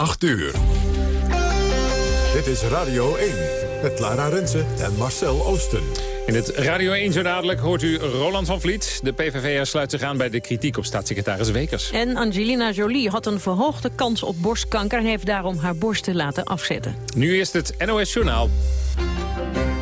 8 uur. Dit is Radio 1 met Lara Rensen en Marcel Oosten. In het Radio 1 zo dadelijk hoort u Roland van Vliet. De PVV sluit zich aan bij de kritiek op staatssecretaris Wekers. En Angelina Jolie had een verhoogde kans op borstkanker... en heeft daarom haar borsten laten afzetten. Nu is het NOS Journaal.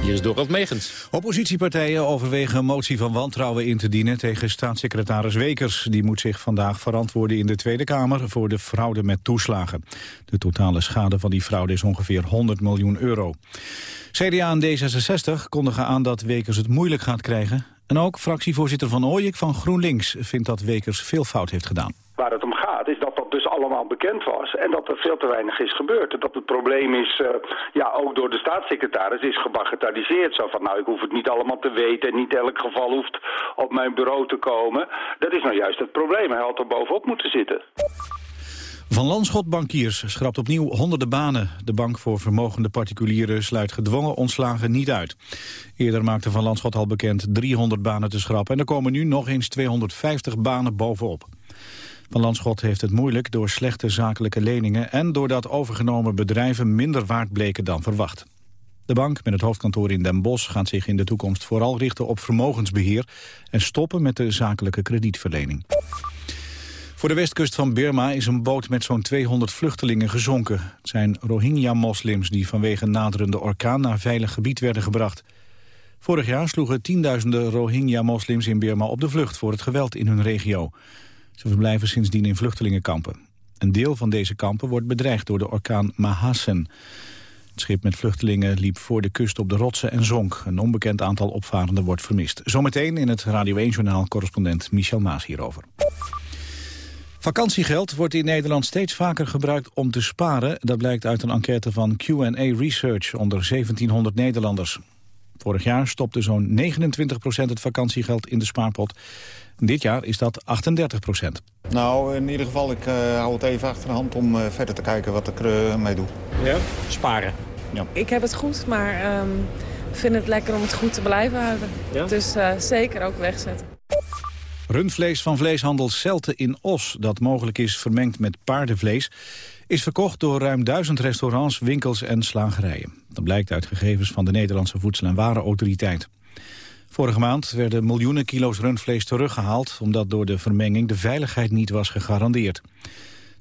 Hier is Megens. Oppositiepartijen overwegen een motie van wantrouwen in te dienen tegen staatssecretaris Wekers. Die moet zich vandaag verantwoorden in de Tweede Kamer voor de fraude met toeslagen. De totale schade van die fraude is ongeveer 100 miljoen euro. CDA en D66 kondigen aan dat Wekers het moeilijk gaat krijgen. En ook fractievoorzitter Van Ooyek van GroenLinks vindt dat Wekers veel fout heeft gedaan. Waar het om gaat is dat dat dus allemaal bekend was en dat er veel te weinig is gebeurd. Dat het probleem is, uh, ja, ook door de staatssecretaris is gebagatelliseerd. Zo van, nou, ik hoef het niet allemaal te weten en niet elk geval hoeft op mijn bureau te komen. Dat is nou juist het probleem. Hij had er bovenop moeten zitten. Van Landschot Bankiers schrapt opnieuw honderden banen. De bank voor vermogende particulieren sluit gedwongen ontslagen niet uit. Eerder maakte Van Landschot al bekend 300 banen te schrappen... en er komen nu nog eens 250 banen bovenop. Van Landschot heeft het moeilijk door slechte zakelijke leningen... en doordat overgenomen bedrijven minder waard bleken dan verwacht. De bank met het hoofdkantoor in Den Bosch gaat zich in de toekomst vooral richten op vermogensbeheer... en stoppen met de zakelijke kredietverlening. Voor de westkust van Burma is een boot met zo'n 200 vluchtelingen gezonken. Het zijn Rohingya-moslims die vanwege naderende orkaan naar veilig gebied werden gebracht. Vorig jaar sloegen tienduizenden Rohingya-moslims in Burma op de vlucht voor het geweld in hun regio. Ze verblijven sindsdien in vluchtelingenkampen. Een deel van deze kampen wordt bedreigd door de orkaan Mahasen. Het schip met vluchtelingen liep voor de kust op de rotsen en zonk. Een onbekend aantal opvarenden wordt vermist. Zometeen in het Radio 1-journaal correspondent Michel Maas hierover. Vakantiegeld wordt in Nederland steeds vaker gebruikt om te sparen. Dat blijkt uit een enquête van Q&A Research onder 1700 Nederlanders. Vorig jaar stopte zo'n 29% het vakantiegeld in de spaarpot. Dit jaar is dat 38% Nou, in ieder geval, ik uh, hou het even achter de hand om uh, verder te kijken wat ik er uh, mee doe. Ja? Sparen? Ja. Ik heb het goed, maar um, vind het lekker om het goed te blijven houden. Ja? Dus zeker ook wegzetten. Rundvlees van vleeshandel Celte in Os, dat mogelijk is vermengd met paardenvlees, is verkocht door ruim duizend restaurants, winkels en slagerijen. Dat blijkt uit gegevens van de Nederlandse Voedsel- en Warenautoriteit. Vorige maand werden miljoenen kilo's rundvlees teruggehaald... omdat door de vermenging de veiligheid niet was gegarandeerd.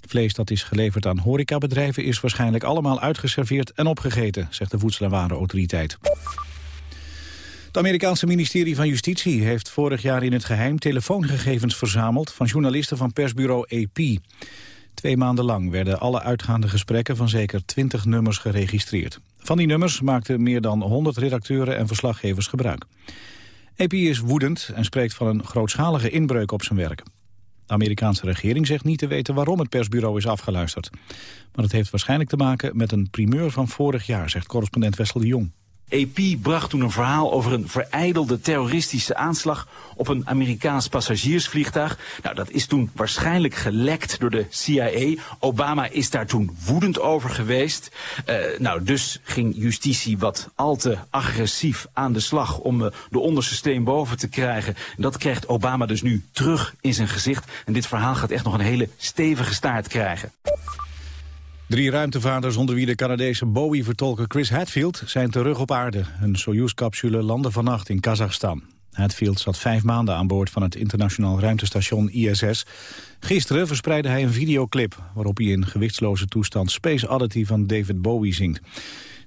Het vlees dat is geleverd aan horecabedrijven... is waarschijnlijk allemaal uitgeserveerd en opgegeten, zegt de Voedsel- en Warenautoriteit. Het Amerikaanse ministerie van Justitie heeft vorig jaar in het geheim telefoongegevens verzameld van journalisten van persbureau AP. Twee maanden lang werden alle uitgaande gesprekken van zeker 20 nummers geregistreerd. Van die nummers maakten meer dan 100 redacteuren en verslaggevers gebruik. AP is woedend en spreekt van een grootschalige inbreuk op zijn werk. De Amerikaanse regering zegt niet te weten waarom het persbureau is afgeluisterd. Maar het heeft waarschijnlijk te maken met een primeur van vorig jaar, zegt correspondent Wessel de Jong. AP bracht toen een verhaal over een vereidelde terroristische aanslag op een Amerikaans passagiersvliegtuig. Nou, dat is toen waarschijnlijk gelekt door de CIA. Obama is daar toen woedend over geweest. Uh, nou, dus ging justitie wat al te agressief aan de slag om uh, de onderste steen boven te krijgen. En dat krijgt Obama dus nu terug in zijn gezicht. En dit verhaal gaat echt nog een hele stevige staart krijgen. Drie ruimtevaarders onder wie de Canadese Bowie-vertolker Chris Hadfield zijn terug op aarde. Een Soyuz-capsule landde vannacht in Kazachstan. Hadfield zat vijf maanden aan boord van het internationaal ruimtestation ISS. Gisteren verspreidde hij een videoclip waarop hij in gewichtsloze toestand Space Oddity van David Bowie zingt.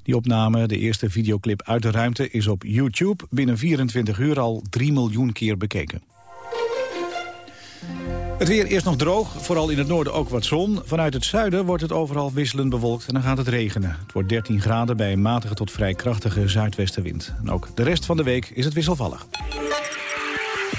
Die opname, de eerste videoclip uit de ruimte, is op YouTube binnen 24 uur al 3 miljoen keer bekeken. Het weer eerst nog droog, vooral in het noorden ook wat zon. Vanuit het zuiden wordt het overal wisselend bewolkt en dan gaat het regenen. Het wordt 13 graden bij een matige tot vrij krachtige zuidwestenwind. En ook de rest van de week is het wisselvallig.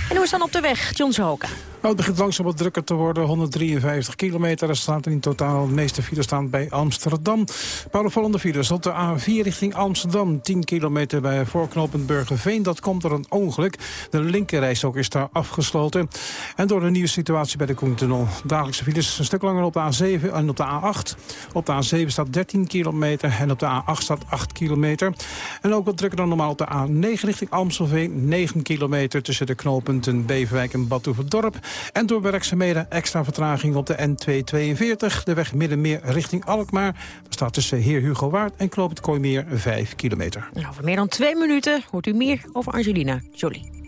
En hoe is dan op de weg, John Zoka? Het begint langzaam wat drukker te worden. 153 kilometer. Er staat in totaal de meeste files staan bij Amsterdam. Paar opvallende files op de A4 richting Amsterdam. 10 kilometer bij voorknopend Burgerveen. Dat komt door een ongeluk. De linkerrijstok is daar afgesloten. En door de nieuwe situatie bij de Koentunnel. Dagelijkse files een stuk langer op de A7 en op de A8. Op de A7 staat 13 kilometer en op de A8 staat 8 kilometer. En ook wat drukker dan normaal op de A9 richting Amstelveen. 9 kilometer tussen de knooppunten Beverwijk en Badhoevedorp. En door werkzaamheden extra vertraging op de N242. De weg Middenmeer richting Alkmaar. Daar staat tussen Heer Hugo Waard en Knoop het Kooimeer 5 kilometer. Nou, over meer dan twee minuten hoort u meer over Angelina Jolie.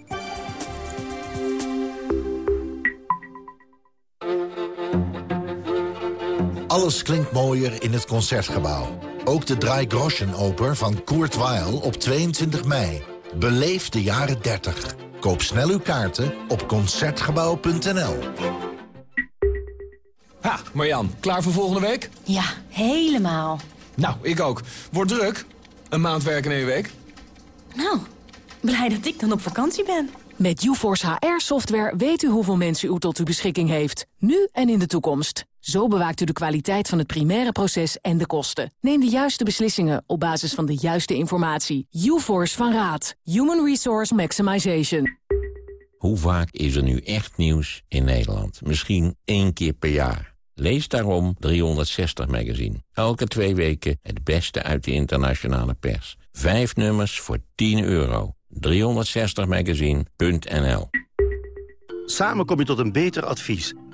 Alles klinkt mooier in het Concertgebouw. Ook de Drei Groschen-oper van Kurt Weill op 22 mei. Beleef de jaren 30. Koop snel uw kaarten op Concertgebouw.nl. Ha, Marjan, klaar voor volgende week? Ja, helemaal. Nou, ik ook. Wordt druk. Een maand werken in één week. Nou, blij dat ik dan op vakantie ben. Met UForce HR-software weet u hoeveel mensen u tot uw beschikking heeft. Nu en in de toekomst. Zo bewaakt u de kwaliteit van het primaire proces en de kosten. Neem de juiste beslissingen op basis van de juiste informatie. UForce van Raad. Human Resource Maximization. Hoe vaak is er nu echt nieuws in Nederland? Misschien één keer per jaar. Lees daarom 360 Magazine. Elke twee weken het beste uit de internationale pers. Vijf nummers voor 10 euro. 360magazine.nl Samen kom je tot een beter advies.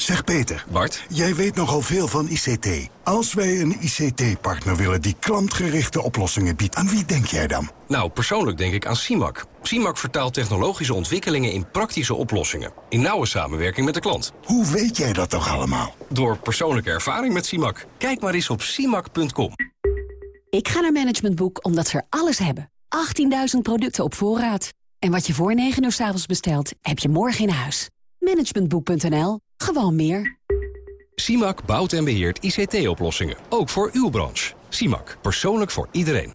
Zeg Peter. Bart. Jij weet nogal veel van ICT. Als wij een ICT-partner willen die klantgerichte oplossingen biedt, aan wie denk jij dan? Nou, persoonlijk denk ik aan CIMAC. CIMAC vertaalt technologische ontwikkelingen in praktische oplossingen. In nauwe samenwerking met de klant. Hoe weet jij dat toch allemaal? Door persoonlijke ervaring met CIMAC. Kijk maar eens op CIMAC.com. Ik ga naar Management Boek omdat ze er alles hebben. 18.000 producten op voorraad. En wat je voor 9 uur s avonds bestelt, heb je morgen in huis. Managementboek.nl. Gewoon meer. CIMAC bouwt en beheert ICT-oplossingen. Ook voor uw branche. CIMAC. Persoonlijk voor iedereen.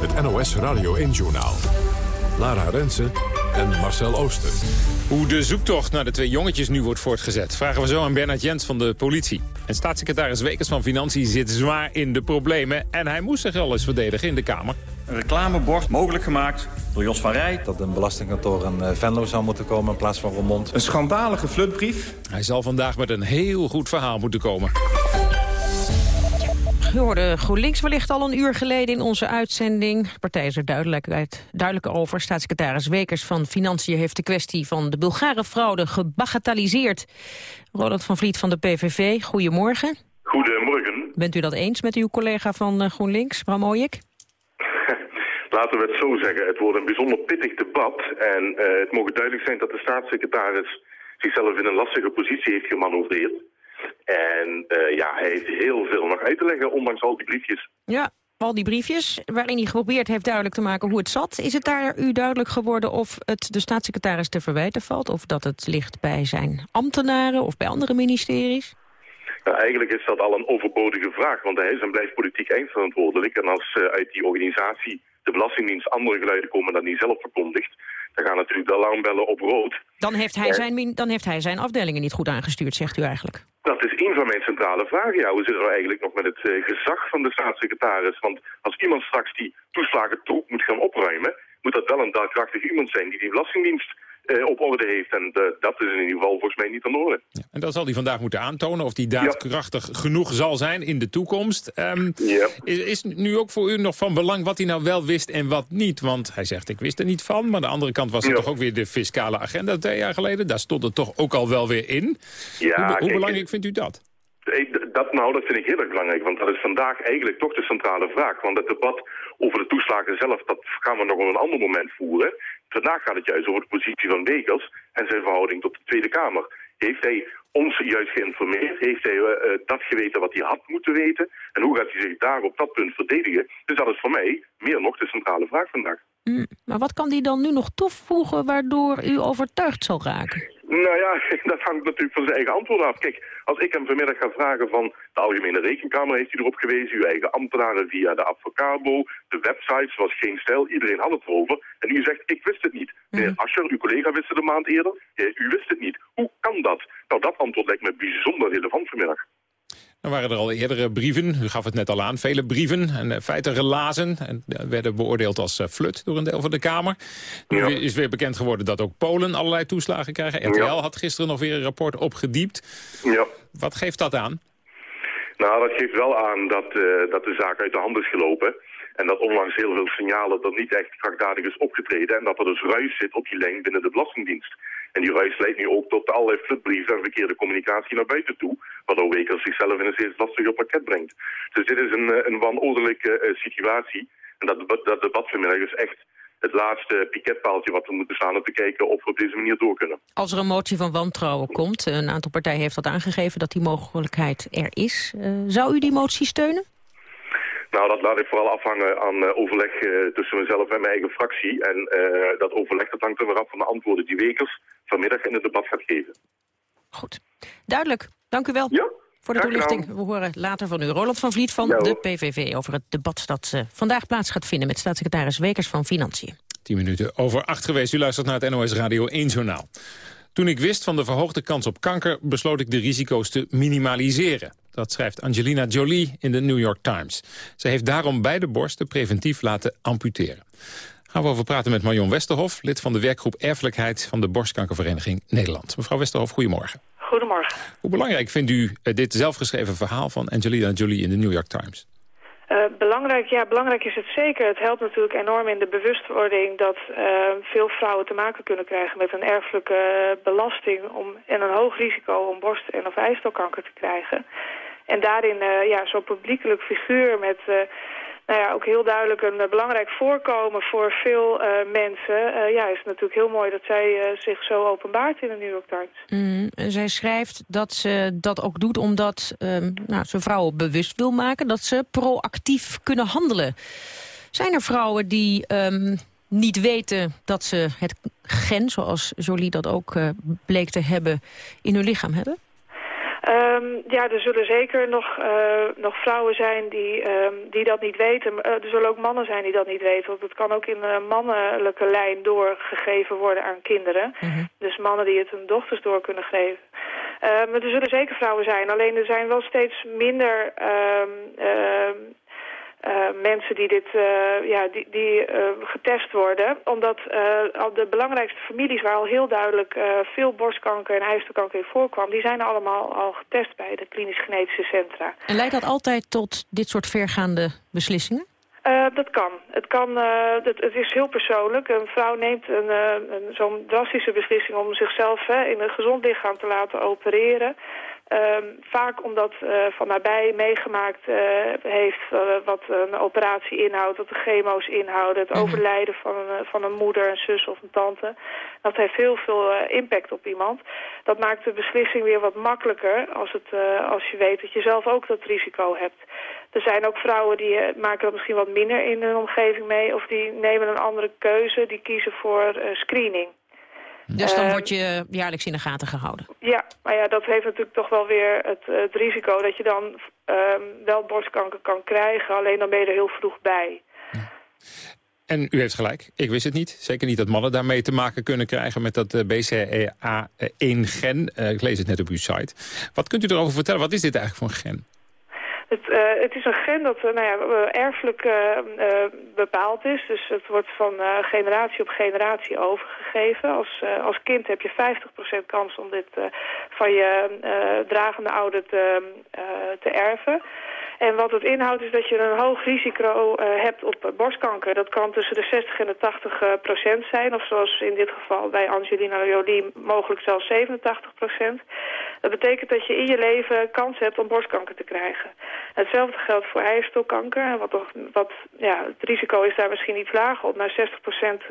Het NOS Radio 1-journaal. Lara Rensen en Marcel Ooster. Hoe de zoektocht naar de twee jongetjes nu wordt voortgezet... vragen we zo aan Bernard Jens van de politie. En staatssecretaris Wekers van Financiën zit zwaar in de problemen... en hij moest zich wel eens verdedigen in de Kamer. Een reclamebord mogelijk gemaakt door Jos van Rij. Dat een belastingkantoor in eh, Venlo zou moeten komen in plaats van Roermond. Een schandalige flutbrief. Hij zal vandaag met een heel goed verhaal moeten komen. U hoorde GroenLinks wellicht al een uur geleden in onze uitzending. De partij is er duidelijk, duidelijk over. Staatssecretaris Wekers van Financiën heeft de kwestie van de Bulgare fraude gebagatelliseerd. Roland van Vliet van de PVV, goedemorgen. Goedemorgen. Bent u dat eens met uw collega van eh, GroenLinks, Bram Ooyek? Laten we het zo zeggen, het wordt een bijzonder pittig debat. En uh, het mogen duidelijk zijn dat de staatssecretaris zichzelf in een lastige positie heeft gemanoeuvreerd. En uh, ja, hij heeft heel veel nog uit te leggen, ondanks al die briefjes. Ja, al die briefjes, waarin hij geprobeerd heeft duidelijk te maken hoe het zat. Is het daar u duidelijk geworden of het de staatssecretaris te verwijten valt? Of dat het ligt bij zijn ambtenaren of bij andere ministeries? Nou, eigenlijk is dat al een overbodige vraag, want hij is en blijft politiek eindverantwoordelijk. En als uh, uit die organisatie de Belastingdienst andere geluiden komen dan hij zelf verkondigt, dan gaan natuurlijk de alarmbellen op rood. Dan heeft, hij zijn, dan heeft hij zijn afdelingen niet goed aangestuurd, zegt u eigenlijk. Dat is een van mijn centrale vragen. Ja, hoe zit het eigenlijk nog met het uh, gezag van de staatssecretaris? Want als iemand straks die toeslagen troep moet gaan opruimen, moet dat wel een daadkrachtig iemand zijn die die Belastingdienst uh, op orde heeft. En uh, dat is in ieder geval volgens mij niet aan de orde. Ja, en dat zal hij vandaag moeten aantonen, of die daadkrachtig ja. genoeg zal zijn in de toekomst. Um, ja. is, is nu ook voor u nog van belang wat hij nou wel wist en wat niet? Want hij zegt, ik wist er niet van. Maar aan de andere kant was er toch ook weer de fiscale agenda twee jaar geleden. Daar stond het toch ook al wel weer in. Ja, hoe, hoe kijk, belangrijk vindt u dat? Dat, nou, dat vind ik heel erg belangrijk, want dat is vandaag eigenlijk toch de centrale vraag. Want het debat over de toeslagen zelf, dat gaan we nog op een ander moment voeren. Vandaag gaat het juist over de positie van Wekers en zijn verhouding tot de Tweede Kamer. Heeft hij ons juist geïnformeerd? Heeft hij uh, dat geweten wat hij had moeten weten? En hoe gaat hij zich daar op dat punt verdedigen? Dus dat is voor mij meer nog de centrale vraag vandaag. Mm, maar wat kan hij dan nu nog toevoegen waardoor u overtuigd zal raken? Nou ja, dat hangt natuurlijk van zijn eigen antwoord af. Kijk, als ik hem vanmiddag ga vragen van de Algemene Rekenkamer heeft hij erop gewezen, uw eigen ambtenaren via de Advocabo, de websites was geen stijl, iedereen had het erover. En u zegt, ik wist het niet. Meneer Ascher, uw collega wist het een maand eerder, u wist het niet. Hoe kan dat? Nou, dat antwoord lijkt me bijzonder relevant vanmiddag. Dan waren er al eerdere brieven, u gaf het net al aan, vele brieven en uh, feiten relazen. En uh, werden beoordeeld als uh, flut door een deel van de Kamer. Nu ja. is weer bekend geworden dat ook Polen allerlei toeslagen krijgen. RTL ja. had gisteren nog weer een rapport opgediept. Ja. Wat geeft dat aan? Nou, dat geeft wel aan dat, dat de zaak uit de hand is gelopen. En dat onlangs heel veel signalen dat niet echt krachtdadig is opgetreden. En dat er dus ruis zit op die lijn binnen de Belastingdienst. En die ruis leidt nu ook tot allerlei flutbrieven en verkeerde communicatie naar buiten toe. Waardoor Wekers zichzelf in een steeds lastiger pakket brengt. Dus dit is een, een wanordelijke uh, situatie. En dat dat debat vanmiddag is echt het laatste piketpaaltje wat we moeten staan om te kijken of we op deze manier door kunnen. Als er een motie van wantrouwen komt, een aantal partijen heeft dat aangegeven dat die mogelijkheid er is. Uh, zou u die motie steunen? Nou, dat laat ik vooral afhangen aan uh, overleg uh, tussen mezelf en mijn eigen fractie. En uh, dat overleg dat hangt er weer af van de antwoorden die Wekers vanmiddag in het debat gaat geven. Goed. Duidelijk. Dank u wel. Ja. Voor de toelichting. We horen later van u. Roland van Vliet van ja, de PVV over het debat dat vandaag plaats gaat vinden... met staatssecretaris Wekers van Financiën. 10 minuten over acht geweest. U luistert naar het NOS Radio 1 Journaal. Toen ik wist van de verhoogde kans op kanker... besloot ik de risico's te minimaliseren. Dat schrijft Angelina Jolie in de New York Times. Ze heeft daarom beide borsten preventief laten amputeren. Gaan we over praten met Marion Westerhof... lid van de werkgroep Erfelijkheid van de Borstkankervereniging Nederland. Mevrouw Westerhof, goedemorgen. Goedemorgen. Hoe belangrijk vindt u dit zelfgeschreven verhaal van Angelina Jolie in de New York Times? Uh, belangrijk, ja, belangrijk is het zeker. Het helpt natuurlijk enorm in de bewustwording dat uh, veel vrouwen te maken kunnen krijgen met een erfelijke belasting om, en een hoog risico om borst- en of eistelkanker te krijgen. En daarin ja, zo'n publiekelijk figuur met nou ja, ook heel duidelijk een uh, belangrijk voorkomen voor veel uh, mensen. Uh, ja, is het natuurlijk heel mooi dat zij zich zo openbaart in de New York Times. Mm, zij schrijft dat ze dat ook doet omdat um, nou, ze vrouwen bewust wil maken... dat ze proactief kunnen handelen. Zijn er vrouwen die um, niet weten dat ze het gen, zoals Jolie dat ook bleek te hebben, in hun lichaam hebben? Um, ja, er zullen zeker nog, uh, nog vrouwen zijn die, um, die dat niet weten. Uh, er zullen ook mannen zijn die dat niet weten. Want het kan ook in een mannelijke lijn doorgegeven worden aan kinderen. Mm -hmm. Dus mannen die het hun dochters door kunnen geven. Uh, maar er zullen zeker vrouwen zijn. Alleen er zijn wel steeds minder... Uh, mensen die, dit, uh, ja, die, die uh, getest worden. Omdat al de belangrijkste families waar al heel duidelijk veel borstkanker en ijstelkanker in voorkwam... die zijn allemaal al getest bij de klinisch genetische centra. En leidt dat altijd tot dit soort vergaande beslissingen? Uh, dat kan. Het, kan uh, het is heel persoonlijk. Een vrouw neemt een, uh, een, zo'n drastische beslissing om zichzelf hè, in een gezond lichaam te laten opereren. Um, vaak omdat uh, van nabij meegemaakt uh, heeft uh, wat een operatie inhoudt, wat de chemo's inhouden, het overlijden van een, van een moeder, een zus of een tante. Dat heeft heel veel impact op iemand. Dat maakt de beslissing weer wat makkelijker als, het, als je weet dat je zelf ook dat risico hebt. Er zijn ook vrouwen die maken dat misschien wat minder in hun omgeving mee of die nemen een andere keuze, die kiezen voor screening. Dus dan uh, word je jaarlijks in de gaten gehouden? Ja, maar ja, dat heeft natuurlijk toch wel weer het, het risico dat je dan uh, wel borstkanker kan krijgen. Alleen dan ben je er heel vroeg bij. Ja. En u heeft gelijk, ik wist het niet. Zeker niet dat mannen daarmee te maken kunnen krijgen met dat uh, BCA1-gen. Uh, ik lees het net op uw site. Wat kunt u erover vertellen? Wat is dit eigenlijk voor een gen? Het, uh, het, is een gen dat uh, nou ja, erfelijk uh, bepaald is. Dus het wordt van generatie op generatie overgegeven. Als, als kind heb je 50% kans om dit van je dragende ouder te, te erven. En wat het inhoudt is dat je een hoog risico uh, hebt op borstkanker. Dat kan tussen de 60 en de 80 uh, procent zijn. Of zoals in dit geval bij Angelina Jolie mogelijk zelfs 87 procent. Dat betekent dat je in je leven kans hebt om borstkanker te krijgen. Hetzelfde geldt voor eierstokkanker. Wat, wat, ja, het risico is daar misschien iets lager op. Maar 60 procent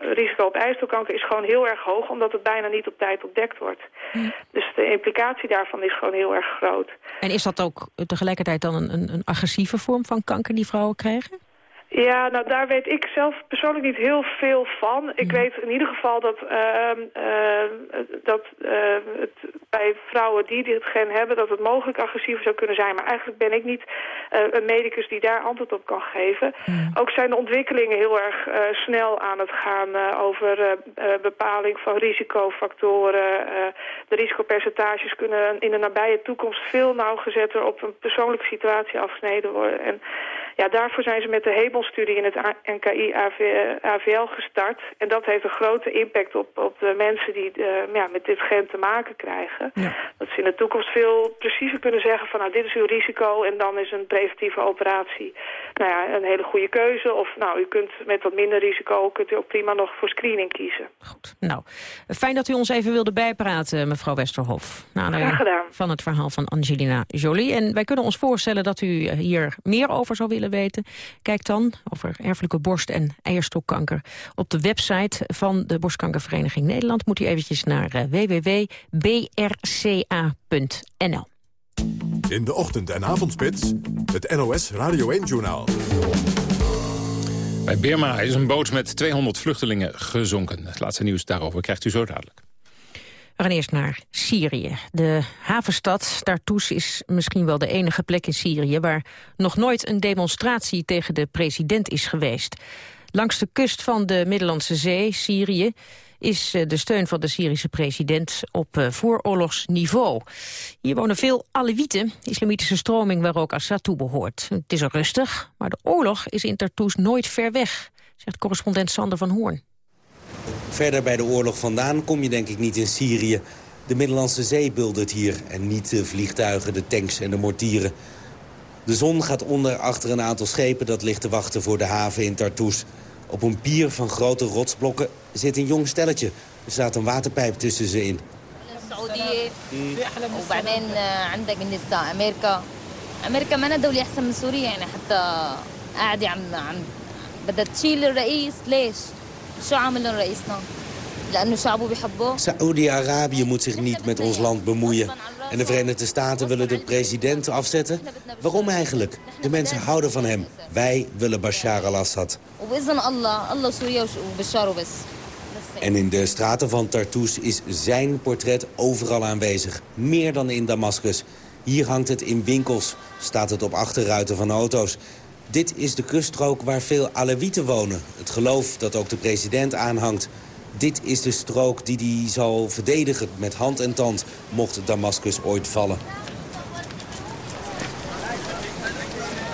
risico op eierstokkanker is gewoon heel erg hoog. Omdat het bijna niet op tijd ontdekt wordt. Hm. Dus de implicatie daarvan is gewoon heel erg groot. En is dat ook tegelijkertijd dan een, een, agressieve vorm van kanker die vrouwen krijgen? Ja, nou daar weet ik zelf persoonlijk niet heel veel van. Ik weet in ieder geval dat, ehm, ehm, dat uh, het bij vrouwen die dit gen hebben... dat het mogelijk agressiever zou kunnen zijn. Maar eigenlijk ben ik niet uh, een medicus die daar antwoord op kan geven. Ook zijn de ontwikkelingen heel erg uh, snel aan het gaan... over bepaling van risicofactoren. de risicopercentages kunnen in de nabije toekomst... veel nauwgezetter op een persoonlijke situatie afgesneden worden. En ja, daarvoor zijn ze met de Hebelstudie in het NKI AVL gestart. En dat heeft een grote impact op, op de mensen die uh, ja, met dit gen te maken krijgen. Ja. Dat ze in de toekomst veel preciezer kunnen zeggen van nou dit is uw risico en dan is een preventieve operatie nou ja, een hele goede keuze. Of nou, u kunt met wat minder risico kunt u ook prima nog voor screening kiezen. Goed, nou, fijn dat u ons even wilde bijpraten, mevrouw Westerhof. Nou, Graag gedaan. Van het verhaal van Angelina Jolie. En wij kunnen ons voorstellen dat u hier meer over zou willen weten. Kijk dan over erfelijke borst- en eierstokkanker op de website van de Borstkankervereniging Nederland. Moet u eventjes naar eh, www.brca.nl. In de ochtend- en avondspits, het NOS Radio 1-journaal. Bij Birma is een boot met 200 vluchtelingen gezonken. Het laatste nieuws daarover krijgt u zo dadelijk. We gaan eerst naar Syrië. De havenstad Tartus is misschien wel de enige plek in Syrië... waar nog nooit een demonstratie tegen de president is geweest. Langs de kust van de Middellandse Zee, Syrië is eh, de steun van de Syrische president op eh, vooroorlogsniveau. Hier wonen veel Alewieten, islamitische stroming waar ook Assad toe behoort. Het is er rustig, maar de oorlog is in Tartus nooit ver weg, zegt correspondent Sander van Hoorn. Verder bij de oorlog vandaan kom je denk ik niet in Syrië. De Middellandse Zee buldert hier en niet de vliegtuigen, de tanks en de mortieren. De zon gaat onder achter een aantal schepen dat ligt te wachten voor de haven in Tartus. Op een pier van grote rotsblokken zit een jong stelletje. Er staat een waterpijp tussen ze in. أمريكا ما دولة أحسن من سوريا يعني حتى قاعدة عم عم بدها تشيل الرئيس ليش؟ شو عامل رئيسنا؟ لأنه شعبه بيحبه Saoedi-Arabië moet zich niet met ons land bemoeien. En de Verenigde Staten willen de president afzetten. Waarom eigenlijk? De mensen houden van hem. Wij willen Bashar al-Assad. En in de straten van Tartus is zijn portret overal aanwezig. Meer dan in Damascus. Hier hangt het in winkels, staat het op achterruiten van auto's. Dit is de kuststrook waar veel Alewieten wonen. Het geloof dat ook de president aanhangt. Dit is de strook die hij zal verdedigen met hand en tand... mocht Damascus ooit vallen.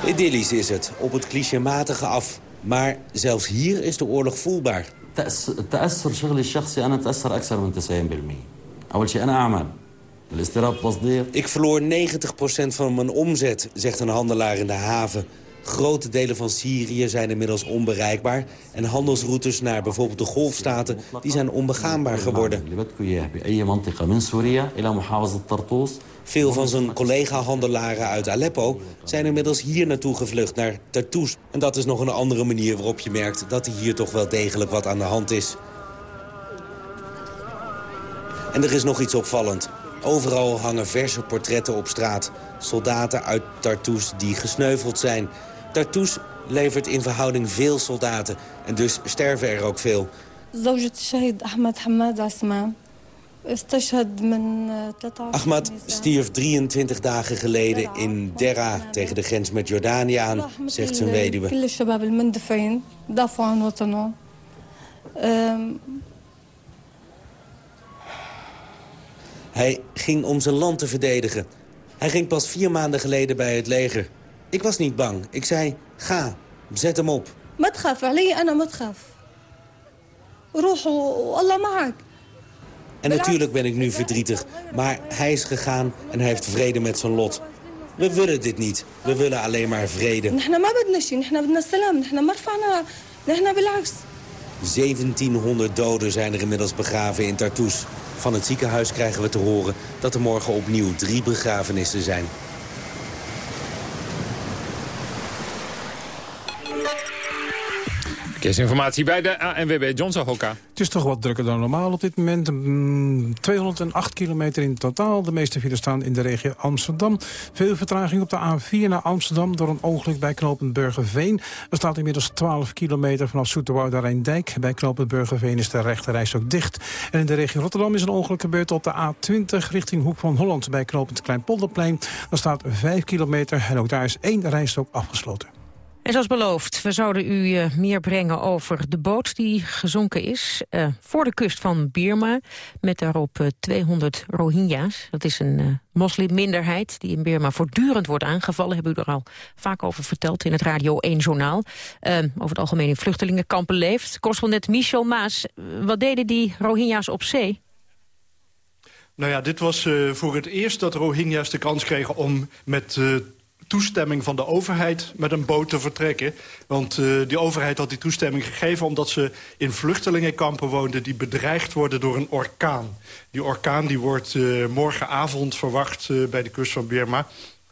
Idyllisch is het, op het clichématige af. Maar zelfs hier is de oorlog voelbaar. Ik verloor 90% van mijn omzet, zegt een handelaar in de haven. Grote delen van Syrië zijn inmiddels onbereikbaar. En handelsroutes naar bijvoorbeeld de golfstaten die zijn onbegaanbaar geworden. Veel van zijn collega-handelaren uit Aleppo zijn inmiddels hier naartoe gevlucht, naar Tartus. En dat is nog een andere manier waarop je merkt dat hier toch wel degelijk wat aan de hand is. En er is nog iets opvallend. Overal hangen verse portretten op straat. Soldaten uit Tartus die gesneuveld zijn. Tartus levert in verhouding veel soldaten. En dus sterven er ook veel. Ahmad stierf 23 dagen geleden in Dera tegen de grens met Jordanië aan, zegt zijn weduwe. Hij ging om zijn land te verdedigen. Hij ging pas vier maanden geleden bij het leger. Ik was niet bang. Ik zei, ga, zet hem op. En natuurlijk ben ik nu verdrietig. Maar hij is gegaan en hij heeft vrede met zijn lot. We willen dit niet. We willen alleen maar vrede. 1700 doden zijn er inmiddels begraven in Tartus. Van het ziekenhuis krijgen we te horen dat er morgen opnieuw drie begrafenissen zijn. Verkeersinformatie bij de ANWB Johnson Hoka. Het is toch wat drukker dan normaal op dit moment. 208 kilometer in totaal. De meeste files staan in de regio Amsterdam. Veel vertraging op de A4 naar Amsterdam door een ongeluk bij knooppunt Burgerveen. Er staat inmiddels 12 kilometer vanaf Zoeterwoude Rijndijk. Bij knooppunt Burgerveen is de rechterreis ook dicht. En in de regio Rotterdam is een ongeluk gebeurd op de A20 richting Hoek van Holland bij knooppunt Kleinpolderplein. Er staat 5 kilometer en ook daar is één rijstok afgesloten. En zoals beloofd, we zouden u uh, meer brengen over de boot die gezonken is... Uh, voor de kust van Birma, met daarop uh, 200 Rohingya's. Dat is een moslimminderheid die in Birma voortdurend wordt aangevallen. Hebben u er al vaak over verteld in het Radio 1 Journaal. over het algemeen in vluchtelingenkampen leeft. Correspondent Michel Maas, wat deden die Rohingya's op zee? Nou ja, dit was voor het eerst dat Rohingya's de kans kregen om met toestemming van de overheid met een boot te vertrekken. Want uh, die overheid had die toestemming gegeven... omdat ze in vluchtelingenkampen woonden die bedreigd worden door een orkaan. Die orkaan die wordt uh, morgenavond verwacht uh, bij de kust van Burma.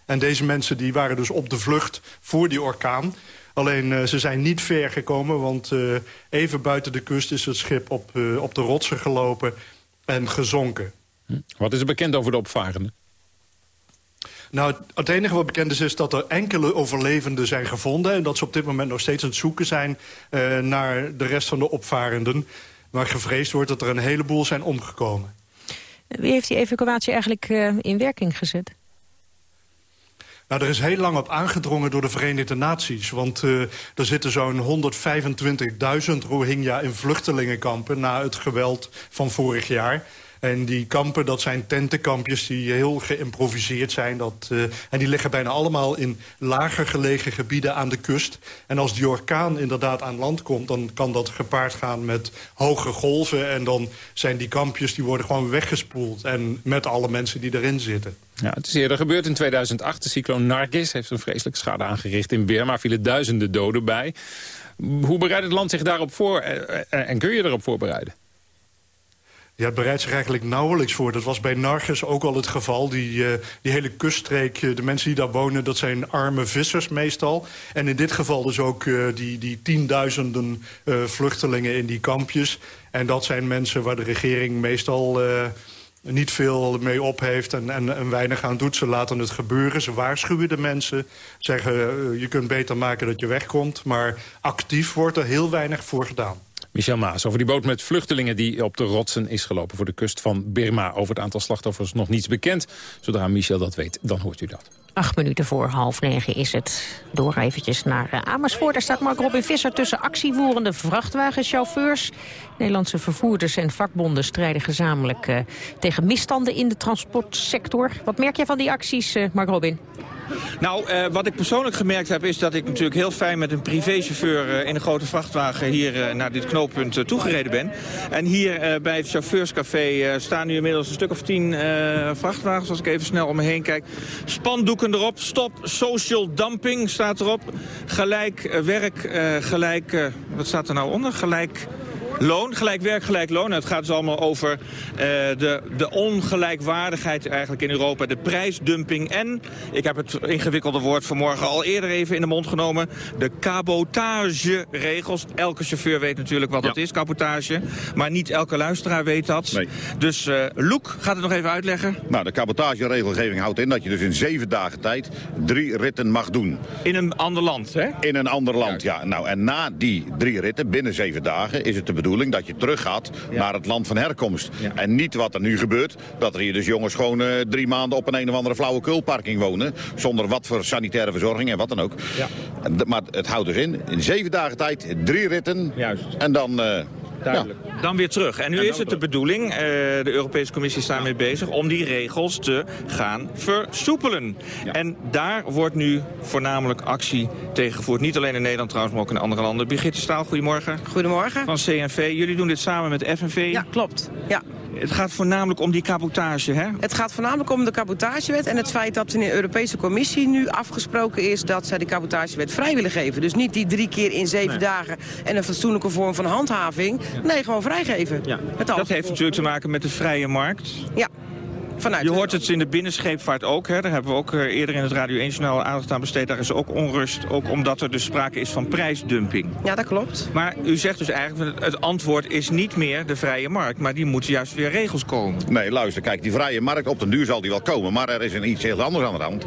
En deze mensen die waren dus op de vlucht voor die orkaan. Alleen ze zijn niet ver gekomen, want even buiten de kust... is het schip op, op de rotsen gelopen en gezonken. Hm. Wat is er bekend over de opvarenden? Nou, het enige wat bekend is, is dat er enkele overlevenden zijn gevonden... en dat ze op dit moment nog steeds aan het zoeken zijn uh, naar de rest van de opvarenden. Maar gevreesd wordt dat er een heleboel zijn omgekomen. Wie heeft die evacuatie eigenlijk uh, in werking gezet? Nou, er is heel lang op aangedrongen door de Verenigde Naties. Want uh, er zitten zo'n 125.000 Rohingya in vluchtelingenkampen... na het geweld van vorig jaar. En die kampen, dat zijn tentenkampjes die heel geïmproviseerd zijn. Dat, uh, en die liggen bijna allemaal in lager gelegen gebieden aan de kust. En als die orkaan inderdaad aan land komt... dan kan dat gepaard gaan met hoge golven. En dan zijn die kampjes die worden gewoon weggespoeld. En met alle mensen die erin zitten. Ja, het is eerder gebeurd in 2008. De cycloon Nargis heeft een vreselijke schade aangericht in Burma. vielen duizenden doden bij. Hoe bereidt het land zich daarop voor en kun je erop voorbereiden? Ja, het bereidt zich eigenlijk nauwelijks voor. Dat was bij Nargis ook al het geval. Die, uh, die hele kuststreek, uh, de mensen die daar wonen... dat zijn arme vissers meestal. En in dit geval dus ook uh, die, die tienduizenden vluchtelingen in die kampjes. En dat zijn mensen waar de regering meestal niet veel mee op heeft en, en, en, weinig aan doet. Ze laten het gebeuren, ze waarschuwen de mensen. Zeggen, je kunt beter maken dat je wegkomt. Maar actief wordt er heel weinig voor gedaan. Michel Maas over die boot met vluchtelingen die op de rotsen is gelopen... voor de kust van Birma. Over het aantal slachtoffers nog niets bekend. Zodra Michel dat weet, dan hoort u dat. Acht minuten voor half negen is het. Door eventjes naar uh, Amersfoort. Daar staat Mark Robin Visser tussen actievoerende vrachtwagenchauffeurs. Nederlandse vervoerders en vakbonden strijden gezamenlijk uh, tegen misstanden in de transportsector. Wat merk jij van die acties, uh, Mark Robin? Nou, uh, wat ik persoonlijk gemerkt heb is dat ik natuurlijk heel fijn met een privéchauffeur uh, in een grote vrachtwagen hier uh, naar dit knooppunt toegereden ben. En hier bij het chauffeurscafé staan nu inmiddels een stuk of tien vrachtwagens, als ik even snel om me heen kijk. Spandoeken erop, stop social dumping staat erop. Gelijk werk, gelijk, wat staat er nou onder? Gelijk loon, gelijk werk, gelijk loon. Het gaat dus allemaal over uh, de, de ongelijkwaardigheid eigenlijk in Europa. De prijsdumping en, ik heb het ingewikkelde woord vanmorgen al eerder even in de mond genomen... de cabotageregels. Elke chauffeur weet natuurlijk wat ja. dat is, cabotage. Maar niet elke luisteraar weet dat. Nee. Dus uh, Loek gaat het nog even uitleggen. Nou, de cabotageregelgeving houdt in dat je dus in zeven dagen tijd drie ritten mag doen. In een ander land, hè? In een ander land, ja. ja. Nou, en na die drie ritten, binnen zeven dagen, is het de bedoeling dat je teruggaat ja. naar het land van herkomst. Ja. En niet wat er nu gebeurt, dat er hier dus jongens gewoon uh, drie maanden op een een of andere flauwekulparking wonen. Zonder wat voor sanitaire verzorging en wat dan ook. Ja. Maar het houdt dus in, in zeven dagen tijd drie ritten. Juist. En dan... Uh, Duidelijk. Ja. Dan weer terug. En nu en is het de bedoeling, uh, de Europese Commissie is daarmee bezig... om die regels te gaan versoepelen. Ja. En daar wordt nu voornamelijk actie tegengevoerd. Niet alleen in Nederland trouwens, maar ook in andere landen. Brigitte Staal, goedemorgen. Goedemorgen. Van CNV. Jullie doen dit samen met FNV. Ja, klopt. Ja. Het gaat voornamelijk om die cabotage, hè? Het gaat voornamelijk om de cabotagewet en het feit dat in de Europese Commissie nu afgesproken is dat zij de cabotagewet vrij willen geven. Dus niet die drie keer in zeven nee. dagen en een fatsoenlijke vorm van handhaving. Ja. Nee, gewoon vrijgeven. Ja. Dat heeft natuurlijk te maken met de vrije markt. Ja. Vanuit Je hoort het in de binnenscheepvaart ook. Hè. Daar hebben we ook eh, eerder in het Radio 1-journaal aandacht aan besteed. Daar is ook onrust, ook omdat er dus sprake is van prijsdumping. Ja, dat klopt. Maar u zegt dus eigenlijk, het antwoord is niet meer de vrije markt. Maar die moet juist weer regels komen. Nee, luister, kijk, die vrije markt op den duur zal die wel komen. Maar er is een iets heel anders aan de hand.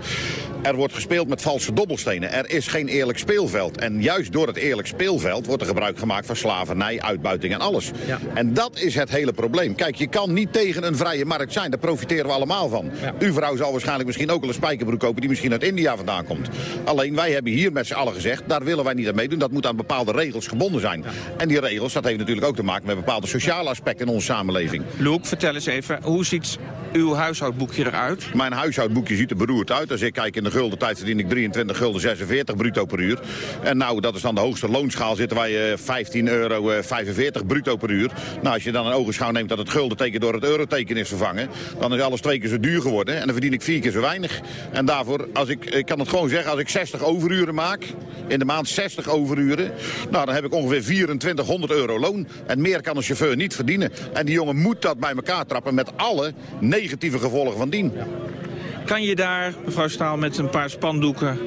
Er wordt gespeeld met valse dobbelstenen. Er is geen eerlijk speelveld. En juist door het eerlijk speelveld wordt er gebruik gemaakt van slavernij, uitbuiting en alles. Ja. En dat is het hele probleem. Kijk, je kan niet tegen een vrije markt zijn. Daar profiteren we allemaal van. Uw vrouw zal waarschijnlijk misschien ook wel een spijkerbroek kopen... die misschien uit India vandaan komt. Alleen wij hebben hier met z'n allen gezegd... daar willen wij niet aan meedoen. Dat moet aan bepaalde regels gebonden zijn. En die regels, dat heeft natuurlijk ook te maken met bepaalde sociale aspecten in onze samenleving. Loek, vertel eens even, hoe ziet uw huishoudboekje eruut? Mijn huishoudboekje ziet er beroerd uit. Als ik kijk in de gulden tijd verdien ik 23 gulden 46 bruto per uur. En nou, dat is dan de hoogste loonschaal. Zitten wij eh, 15 euro eh, 45 bruto per uur. Nou, als je dan een ogenschouw neemt dat het guldenteken door het euroteken is vervangen... dan is alles twee keer zo duur geworden. En dan verdien ik vier keer zo weinig. En daarvoor, als ik, ik kan het gewoon zeggen, als ik 60 overuren maak... in de maand 60 overuren... nou, dan heb ik ongeveer 2400 euro loon. En meer kan een chauffeur niet verdienen. En die jongen moet dat bij elkaar trappen met alle negatieve gevolgen van dien. Kan je daar, mevrouw Staal, met een paar spandoeken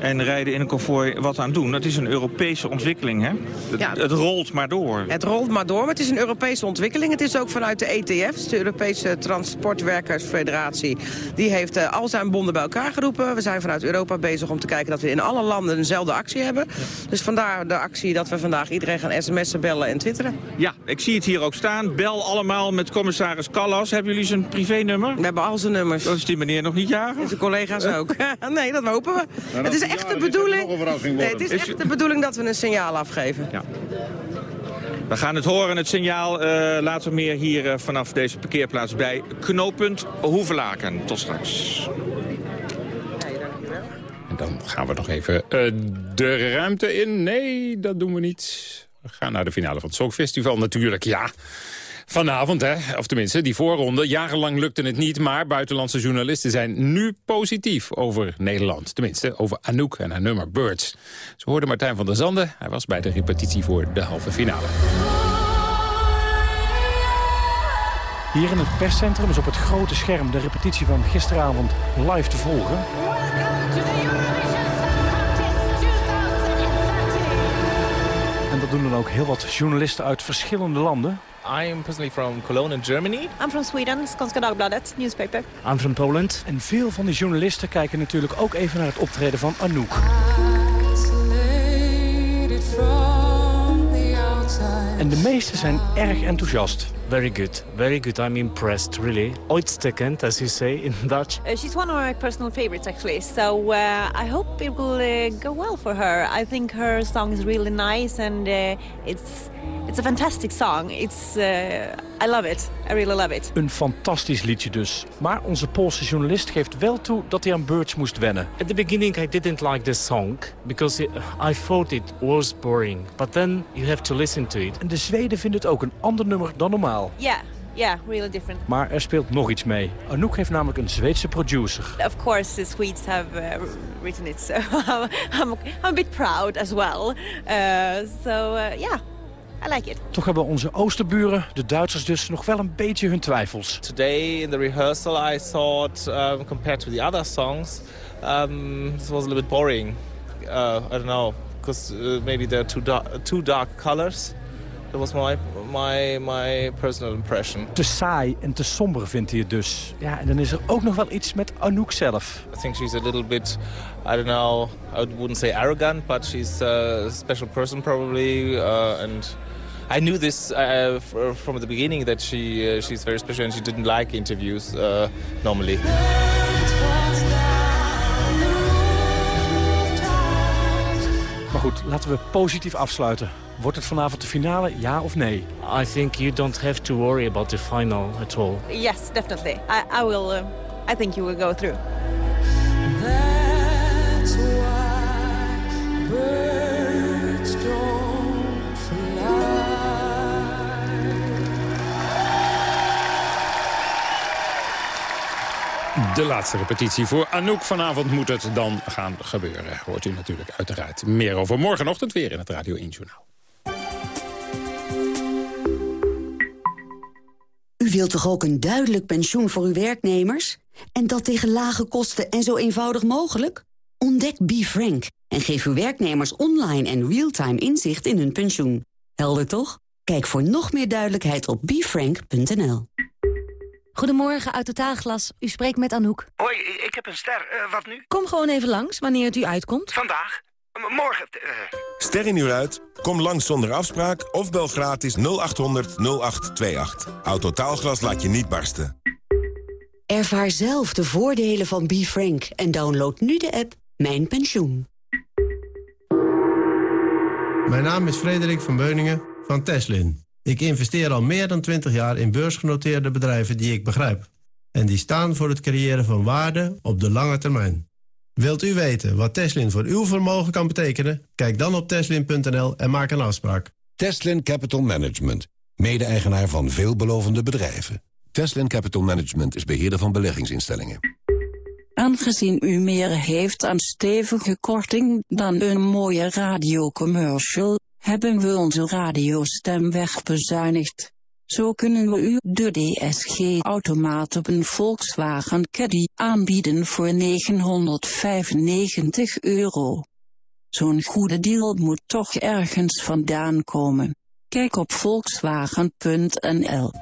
en rijden in een konvooi wat aan doen? Dat is een Europese ontwikkeling, hè? Het, Ja. het rolt maar door. Het rolt maar door, maar het is een Europese ontwikkeling. Het is ook vanuit de ETF, de Europese Transportwerkersfederatie. Die heeft eh, al zijn bonden bij elkaar geroepen. We zijn vanuit Europa bezig om te kijken dat we in alle landen dezelfde actie hebben. Dus vandaar de actie dat we vandaag iedereen gaan sms'en, bellen en twitteren. Ja, ik zie het hier ook staan. Bel allemaal met commissaris Callas. Hebben jullie zijn privénummer? We hebben al zijn nummers. Dat is die meneer nog niet Zijn collega's ook. nee, dat hopen we. En het is echt de jarig is, bedoeling. het Nee, is echt de bedoeling dat we een signaal afgeven. Ja. We gaan het horen, het signaal. eh, later meer hier eh, vanaf deze parkeerplaats bij knooppunt Hoevelaken. Tot straks. En dan gaan we nog even eh, de ruimte in. Nee, dat doen we niet. We gaan naar de finale van het Songfestival natuurlijk, ja. Vanavond, hè. Of tenminste, die voorronde. Jarenlang lukte het niet, maar buitenlandse journalisten zijn nu positief over Nederland. Tenminste, over Anouk en haar nummer Birds. Ze hoorden Martijn van der Zanden. Hij was bij de repetitie voor de halve finale. Hier in het perscentrum is op het grote scherm de repetitie van gisteravond live te volgen. En dat doen dan ook heel wat journalisten uit verschillende landen. I am personally from Cologne in Germany. I'm from Sweden, Skånska Dagbladet newspaper. I'm from Poland. En veel van die journalisten kijken natuurlijk ook even naar het optreden van Anouk. En de meesten zijn erg enthousiast. Very good, very good. I'm impressed, really. Uitstikkend, as you say in Dutch. Uh, she's one of my personal favorites, actually. So uh, I hope it will uh, go well for her. I think her song is really nice, and uh, it's it's a fantastic song. It's uh, I love it. I really love it. Een fantastisch liedje dus. Maar onze Poolse journalist geeft wel toe dat hij aan Birds moest wennen. At the beginning, I didn't like the song because it, I thought it was boring. But then you have to listen to it. En de Zweden vinden het ook een ander nummer dan normaal. Yeah, yeah, really different. Maar er speelt nog iets mee. Anouk heeft namelijk een Zweedse producer. Of course, the Swedes have uh, written it, so I'm, a bit proud as well. Uh, so uh, yeah, I like it. Toch hebben onze oosterburen, de Duitsers dus, nog wel een beetje hun twijfels. Today in the rehearsal I thought, um, compared to the other songs, um, this was a little bit boring. Uh, I don't know, because uh, maybe they're too dark, too dark colors. That was my, my, my personal impression. Te saai en te somber vindt hij het dus. Ja, en dan is er ook nog wel iets met Anouk zelf. I think she's a little bit, I don't know, I wouldn't say arrogant, but she's a special person probably. Uh, and I knew this uh, from the beginning that she uh, she's very special and she didn't like interviews uh, normally. Maar goed, laten we positief afsluiten. Wordt het vanavond de finale, ja of nee? I think you don't have to worry about the final at all. Yes, definitely. I, I will. Uh, I think you will go through. That's why birds don't fly. De laatste repetitie voor Anouk. Vanavond moet het dan gaan gebeuren. Hoort u natuurlijk uiteraard meer over morgenochtend weer in het Radio 1 Journaal. U wilt toch ook een duidelijk pensioen voor uw werknemers? En dat tegen lage kosten en zo eenvoudig mogelijk? Ontdek BeFrank en geef uw werknemers online en real-time inzicht in hun pensioen. Helder toch? Kijk voor nog meer duidelijkheid op befrank.nl. Goedemorgen, uit Totaalglas. U spreekt met Anouk. Hoi, ik heb een ster. Eh, wat nu? Kom gewoon even langs, wanneer het u uitkomt. Vandaag? Morgen? eh. Ster in uur uit? Kom langs zonder afspraak of bel gratis 0800 0828. Autotaalglas laat je niet barsten. Ervaar zelf de voordelen van BeFrank en download nu de app Mijn Pensioen. Mijn naam is Frederik van Beuningen van Teslin. Ik investeer al meer dan 20 jaar in beursgenoteerde bedrijven die ik begrijp. En die staan voor het creëren van waarde op de lange termijn. Wilt u weten wat Teslin voor uw vermogen kan betekenen? Kijk dan op teslin.nl en maak een afspraak. Teslin Capital Management. Mede-eigenaar van veelbelovende bedrijven. Teslin Capital Management is beheerder van beleggingsinstellingen. Aangezien u meer heeft aan stevige korting dan een mooie radiocommercial, hebben we onze radiostem wegbezuinigd. Zo kunnen we u de DSG-automaat op een Volkswagen Caddy aanbieden voor 995 euro. Zo'n goede deal moet toch ergens vandaan komen. Kijk op volkswagen.nl.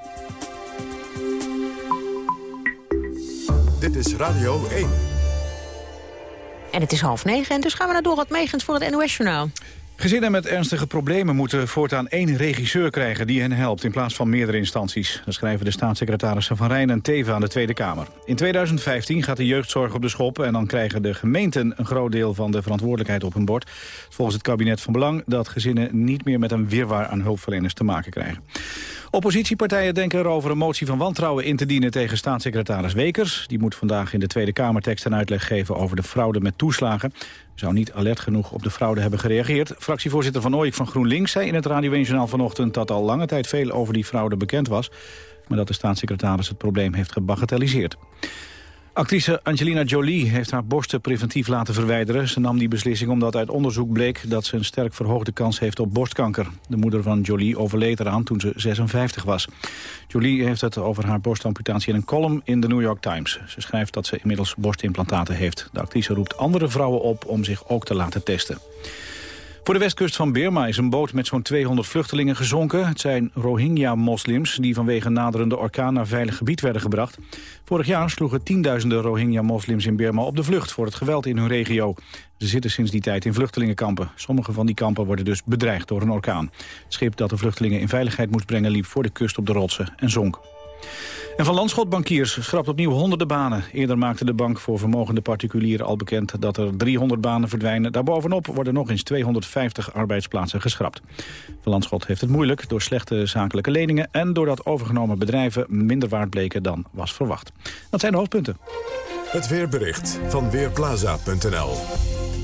Dit is Radio 1. En het is half negen en dus gaan we naar Dorot Megens voor het NOS-journaal. Gezinnen met ernstige problemen moeten voortaan één regisseur krijgen die hen helpt in plaats van meerdere instanties. Dat schrijven de staatssecretarissen Van Rijn en Teven aan de Tweede Kamer. In 2015 gaat de jeugdzorg op de schop en dan krijgen de gemeenten een groot deel van de verantwoordelijkheid op hun bord. Volgens het kabinet van Belang dat gezinnen niet meer met een wirwar aan hulpverleners te maken krijgen. Oppositiepartijen denken erover een motie van wantrouwen in te dienen tegen staatssecretaris Wekers. Die moet vandaag in de Tweede Kamer tekst en uitleg geven over de fraude met toeslagen. Zou niet alert genoeg op de fraude hebben gereageerd. Fractievoorzitter Van Ooyek van GroenLinks zei in het Radio 1 Journaal vanochtend dat al lange tijd veel over die fraude bekend was. Maar dat de staatssecretaris het probleem heeft gebagatelliseerd. Actrice Angelina Jolie heeft haar borsten preventief laten verwijderen. Ze nam die beslissing omdat uit onderzoek bleek dat ze een sterk verhoogde kans heeft op borstkanker. De moeder van Jolie overleed eraan toen ze 56 was. Jolie heeft het over haar borstamputatie in een column in de New York Times. Ze schrijft dat ze inmiddels borstimplantaten heeft. De actrice roept andere vrouwen op om zich ook te laten testen. Voor de westkust van Birma is een boot met zo'n 200 vluchtelingen gezonken. Het zijn Rohingya-moslims die vanwege naderende orkaan naar veilig gebied werden gebracht. Vorig jaar sloegen tienduizenden Rohingya-moslims in Birma op de vlucht voor het geweld in hun regio. Ze zitten sinds die tijd in vluchtelingenkampen. Sommige van die kampen worden dus bedreigd door een orkaan. Het schip dat de vluchtelingen in veiligheid moest brengen liep voor de kust op de rotsen en zonk. En Van Landschot Bankiers schrapt opnieuw honderden banen. Eerder maakte de bank voor vermogende particulieren al bekend dat er 300 banen verdwijnen. Daarbovenop worden nog eens 250 arbeidsplaatsen geschrapt. Van Landschot heeft het moeilijk door slechte zakelijke leningen... en doordat overgenomen bedrijven minder waard bleken dan was verwacht. Dat zijn de hoofdpunten. Het weerbericht van Weerplaza.nl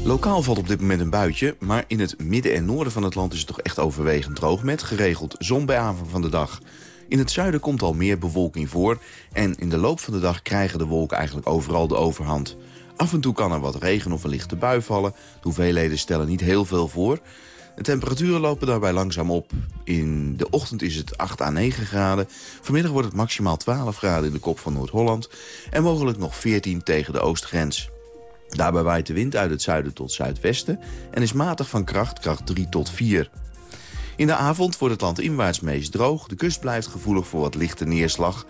Lokaal valt op dit moment een buitje, maar in het midden en noorden van het land is het toch echt overwegend droog... met geregeld zon bij aanvang van de dag. In het zuiden komt al meer bewolking voor... en in de loop van de dag krijgen de wolken eigenlijk overal de overhand. Af en toe kan er wat regen of een lichte bui vallen. De hoeveelheden stellen niet heel veel voor. De temperaturen lopen daarbij langzaam op. In de ochtend is het 8 à 9 graden. Vanmiddag wordt het maximaal 12 graden in de kop van Noord-Holland... en mogelijk nog 14 tegen de oostgrens. Daarbij waait de wind uit het zuiden tot zuidwesten... en is matig van kracht, kracht 3 tot 4. In de avond wordt het land inwaarts meest droog. De kust blijft gevoelig voor wat lichte neerslag.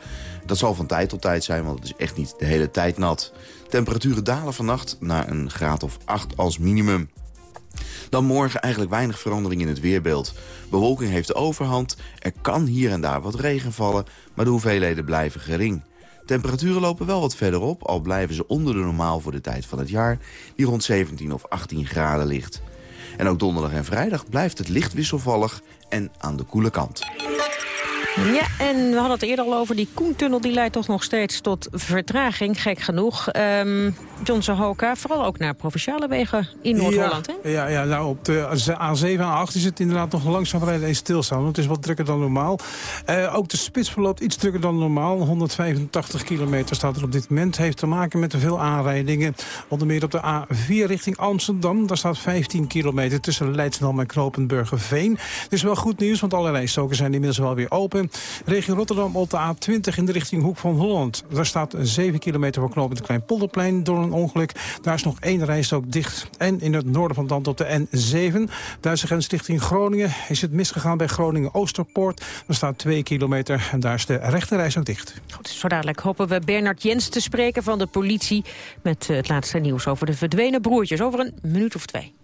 Dat zal van tijd tot tijd zijn, want het is echt niet de hele tijd nat. Temperaturen dalen vannacht naar een graad of 8 als minimum. Dan morgen eigenlijk weinig verandering in het weerbeeld. Bewolking heeft de overhand, er kan hier en daar wat regen vallen... maar de hoeveelheden blijven gering. Temperaturen lopen wel wat verder op, al blijven ze onder de normaal voor de tijd van het jaar... die rond 17 of 18 graden ligt. En ook donderdag en vrijdag blijft het licht wisselvallig en aan de koele kant. Ja, en we hadden het eerder al over die Koentunnel. Die leidt toch nog steeds tot vertraging, gek genoeg. Ehm, John Sahoka, vooral ook naar provinciale wegen in Noord-Holland. hè? Ja, ja, nou op de A7 en A8 is het inderdaad nog langzaam rijden en stilstaan. want Het is wat drukker dan normaal. Eh, ook de spits verloopt iets drukker dan normaal. 185 kilometer staat er op dit moment. Heeft te maken met te veel aanrijdingen. Onder meer op de A4 richting Amsterdam. Daar staat 15 kilometer tussen Leidsdam en Knopenburgerveen. Het is wel goed nieuws, want alle rijstroken zijn inmiddels wel weer open. Regio Rotterdam op de A20 in de richting Hoek van Holland. Daar staat 7 kilometer voor knooppunt Kleinpolderplein door een ongeluk. Daar is nog één rijstrook dicht. En in het noorden van het land op de N7, Duitse grens richting Groningen, is het misgegaan bij Groningen Oosterpoort. Daar staat 2 kilometer en daar is de rechte reis ook dicht. Goed, zo dadelijk hopen we Bernard Jens te spreken van de politie... met eh, het laatste nieuws over de verdwenen broertjes. Over een minuut of twee.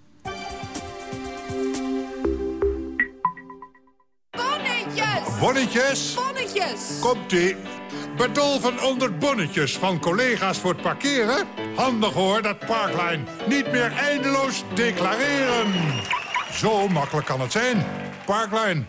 Bonnetjes? Bonnetjes! Komt-ie. Bedolven onder bonnetjes van collega's voor het parkeren? Handig hoor, dat Parklijn. Niet meer eindeloos declareren. Zo makkelijk kan het zijn. Parklijn.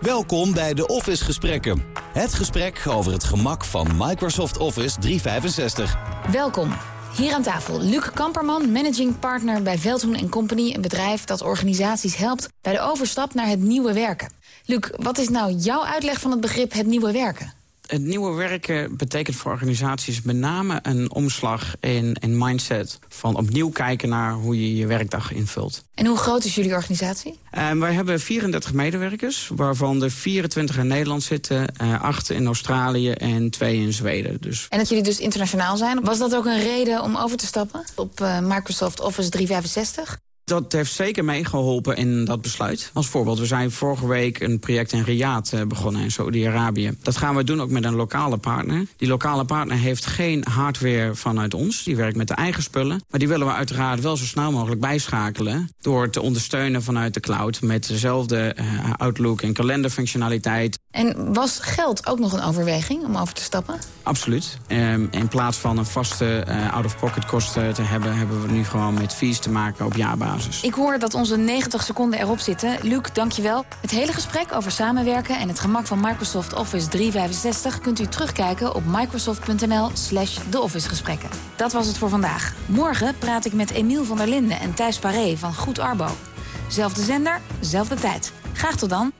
Welkom bij de Office Gesprekken. Het gesprek over het gemak van Microsoft Office 365. Welkom. Hier aan tafel Luc Kamperman, managing partner bij Veldhoen Company... een bedrijf dat organisaties helpt bij de overstap naar het nieuwe werken. Luc, wat is nou jouw uitleg van het begrip het nieuwe werken? Het nieuwe werken betekent voor organisaties met name een omslag in, in mindset. Van opnieuw kijken naar hoe je je werkdag invult. En hoe groot is jullie organisatie? Uh, wij hebben 34 medewerkers, waarvan er 24 in Nederland zitten, uh, 8 in Australië en 2 in Zweden. Dus. En dat jullie dus internationaal zijn. Was dat ook een reden om over te stappen op uh, Microsoft Office 365? Dat heeft zeker meegeholpen in dat besluit. Als voorbeeld, we zijn vorige week een project in Riyadh eh, begonnen in Saudi-Arabië. Dat gaan we doen ook met een lokale partner. Die lokale partner heeft geen hardware vanuit ons. Die werkt met de eigen spullen. Maar die willen we uiteraard wel zo snel mogelijk bijschakelen... door te ondersteunen vanuit de cloud met dezelfde uh, Outlook en kalenderfunctionaliteit. En was geld ook nog een overweging om over te stappen? Absoluut. Um, in plaats van een vaste uh, out-of-pocket kosten te hebben... hebben we nu gewoon met fees te maken op jaarbasis. Ik hoor dat onze 90 seconden erop zitten. Luc, dankjewel. Het hele gesprek over samenwerken en het gemak van Microsoft Office 365... kunt u terugkijken op microsoft.nl slash deofficegesprekken. Dat was het voor vandaag. Morgen praat ik met Emiel van der Linden en Thijs Paré van Goed Arbo. Zelfde zender, zelfde tijd. Graag tot dan.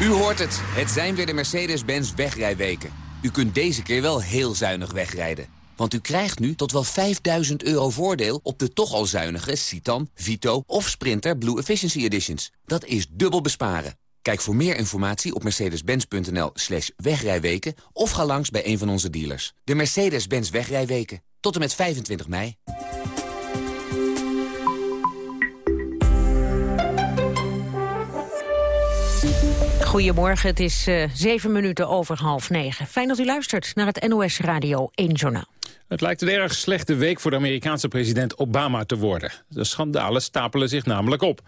U hoort het. Het zijn weer de Mercedes-Benz wegrijweken. U kunt deze keer wel heel zuinig wegrijden. Want u krijgt nu tot wel 5000 euro voordeel op de toch al zuinige Citan, Vito of Sprinter Blue Efficiency Editions. Dat is dubbel besparen. Kijk voor meer informatie op mercedes-benz.nl slash wegrijweken... of ga langs bij een van onze dealers. De Mercedes-Benz wegrijweken. Tot en met 25 mei. Goedemorgen, het is uh, zeven minuten over half negen. Fijn dat u luistert naar het NOS Radio 1 Journaal. Het lijkt een erg slechte week voor de Amerikaanse president Obama te worden. De schandalen stapelen zich namelijk op.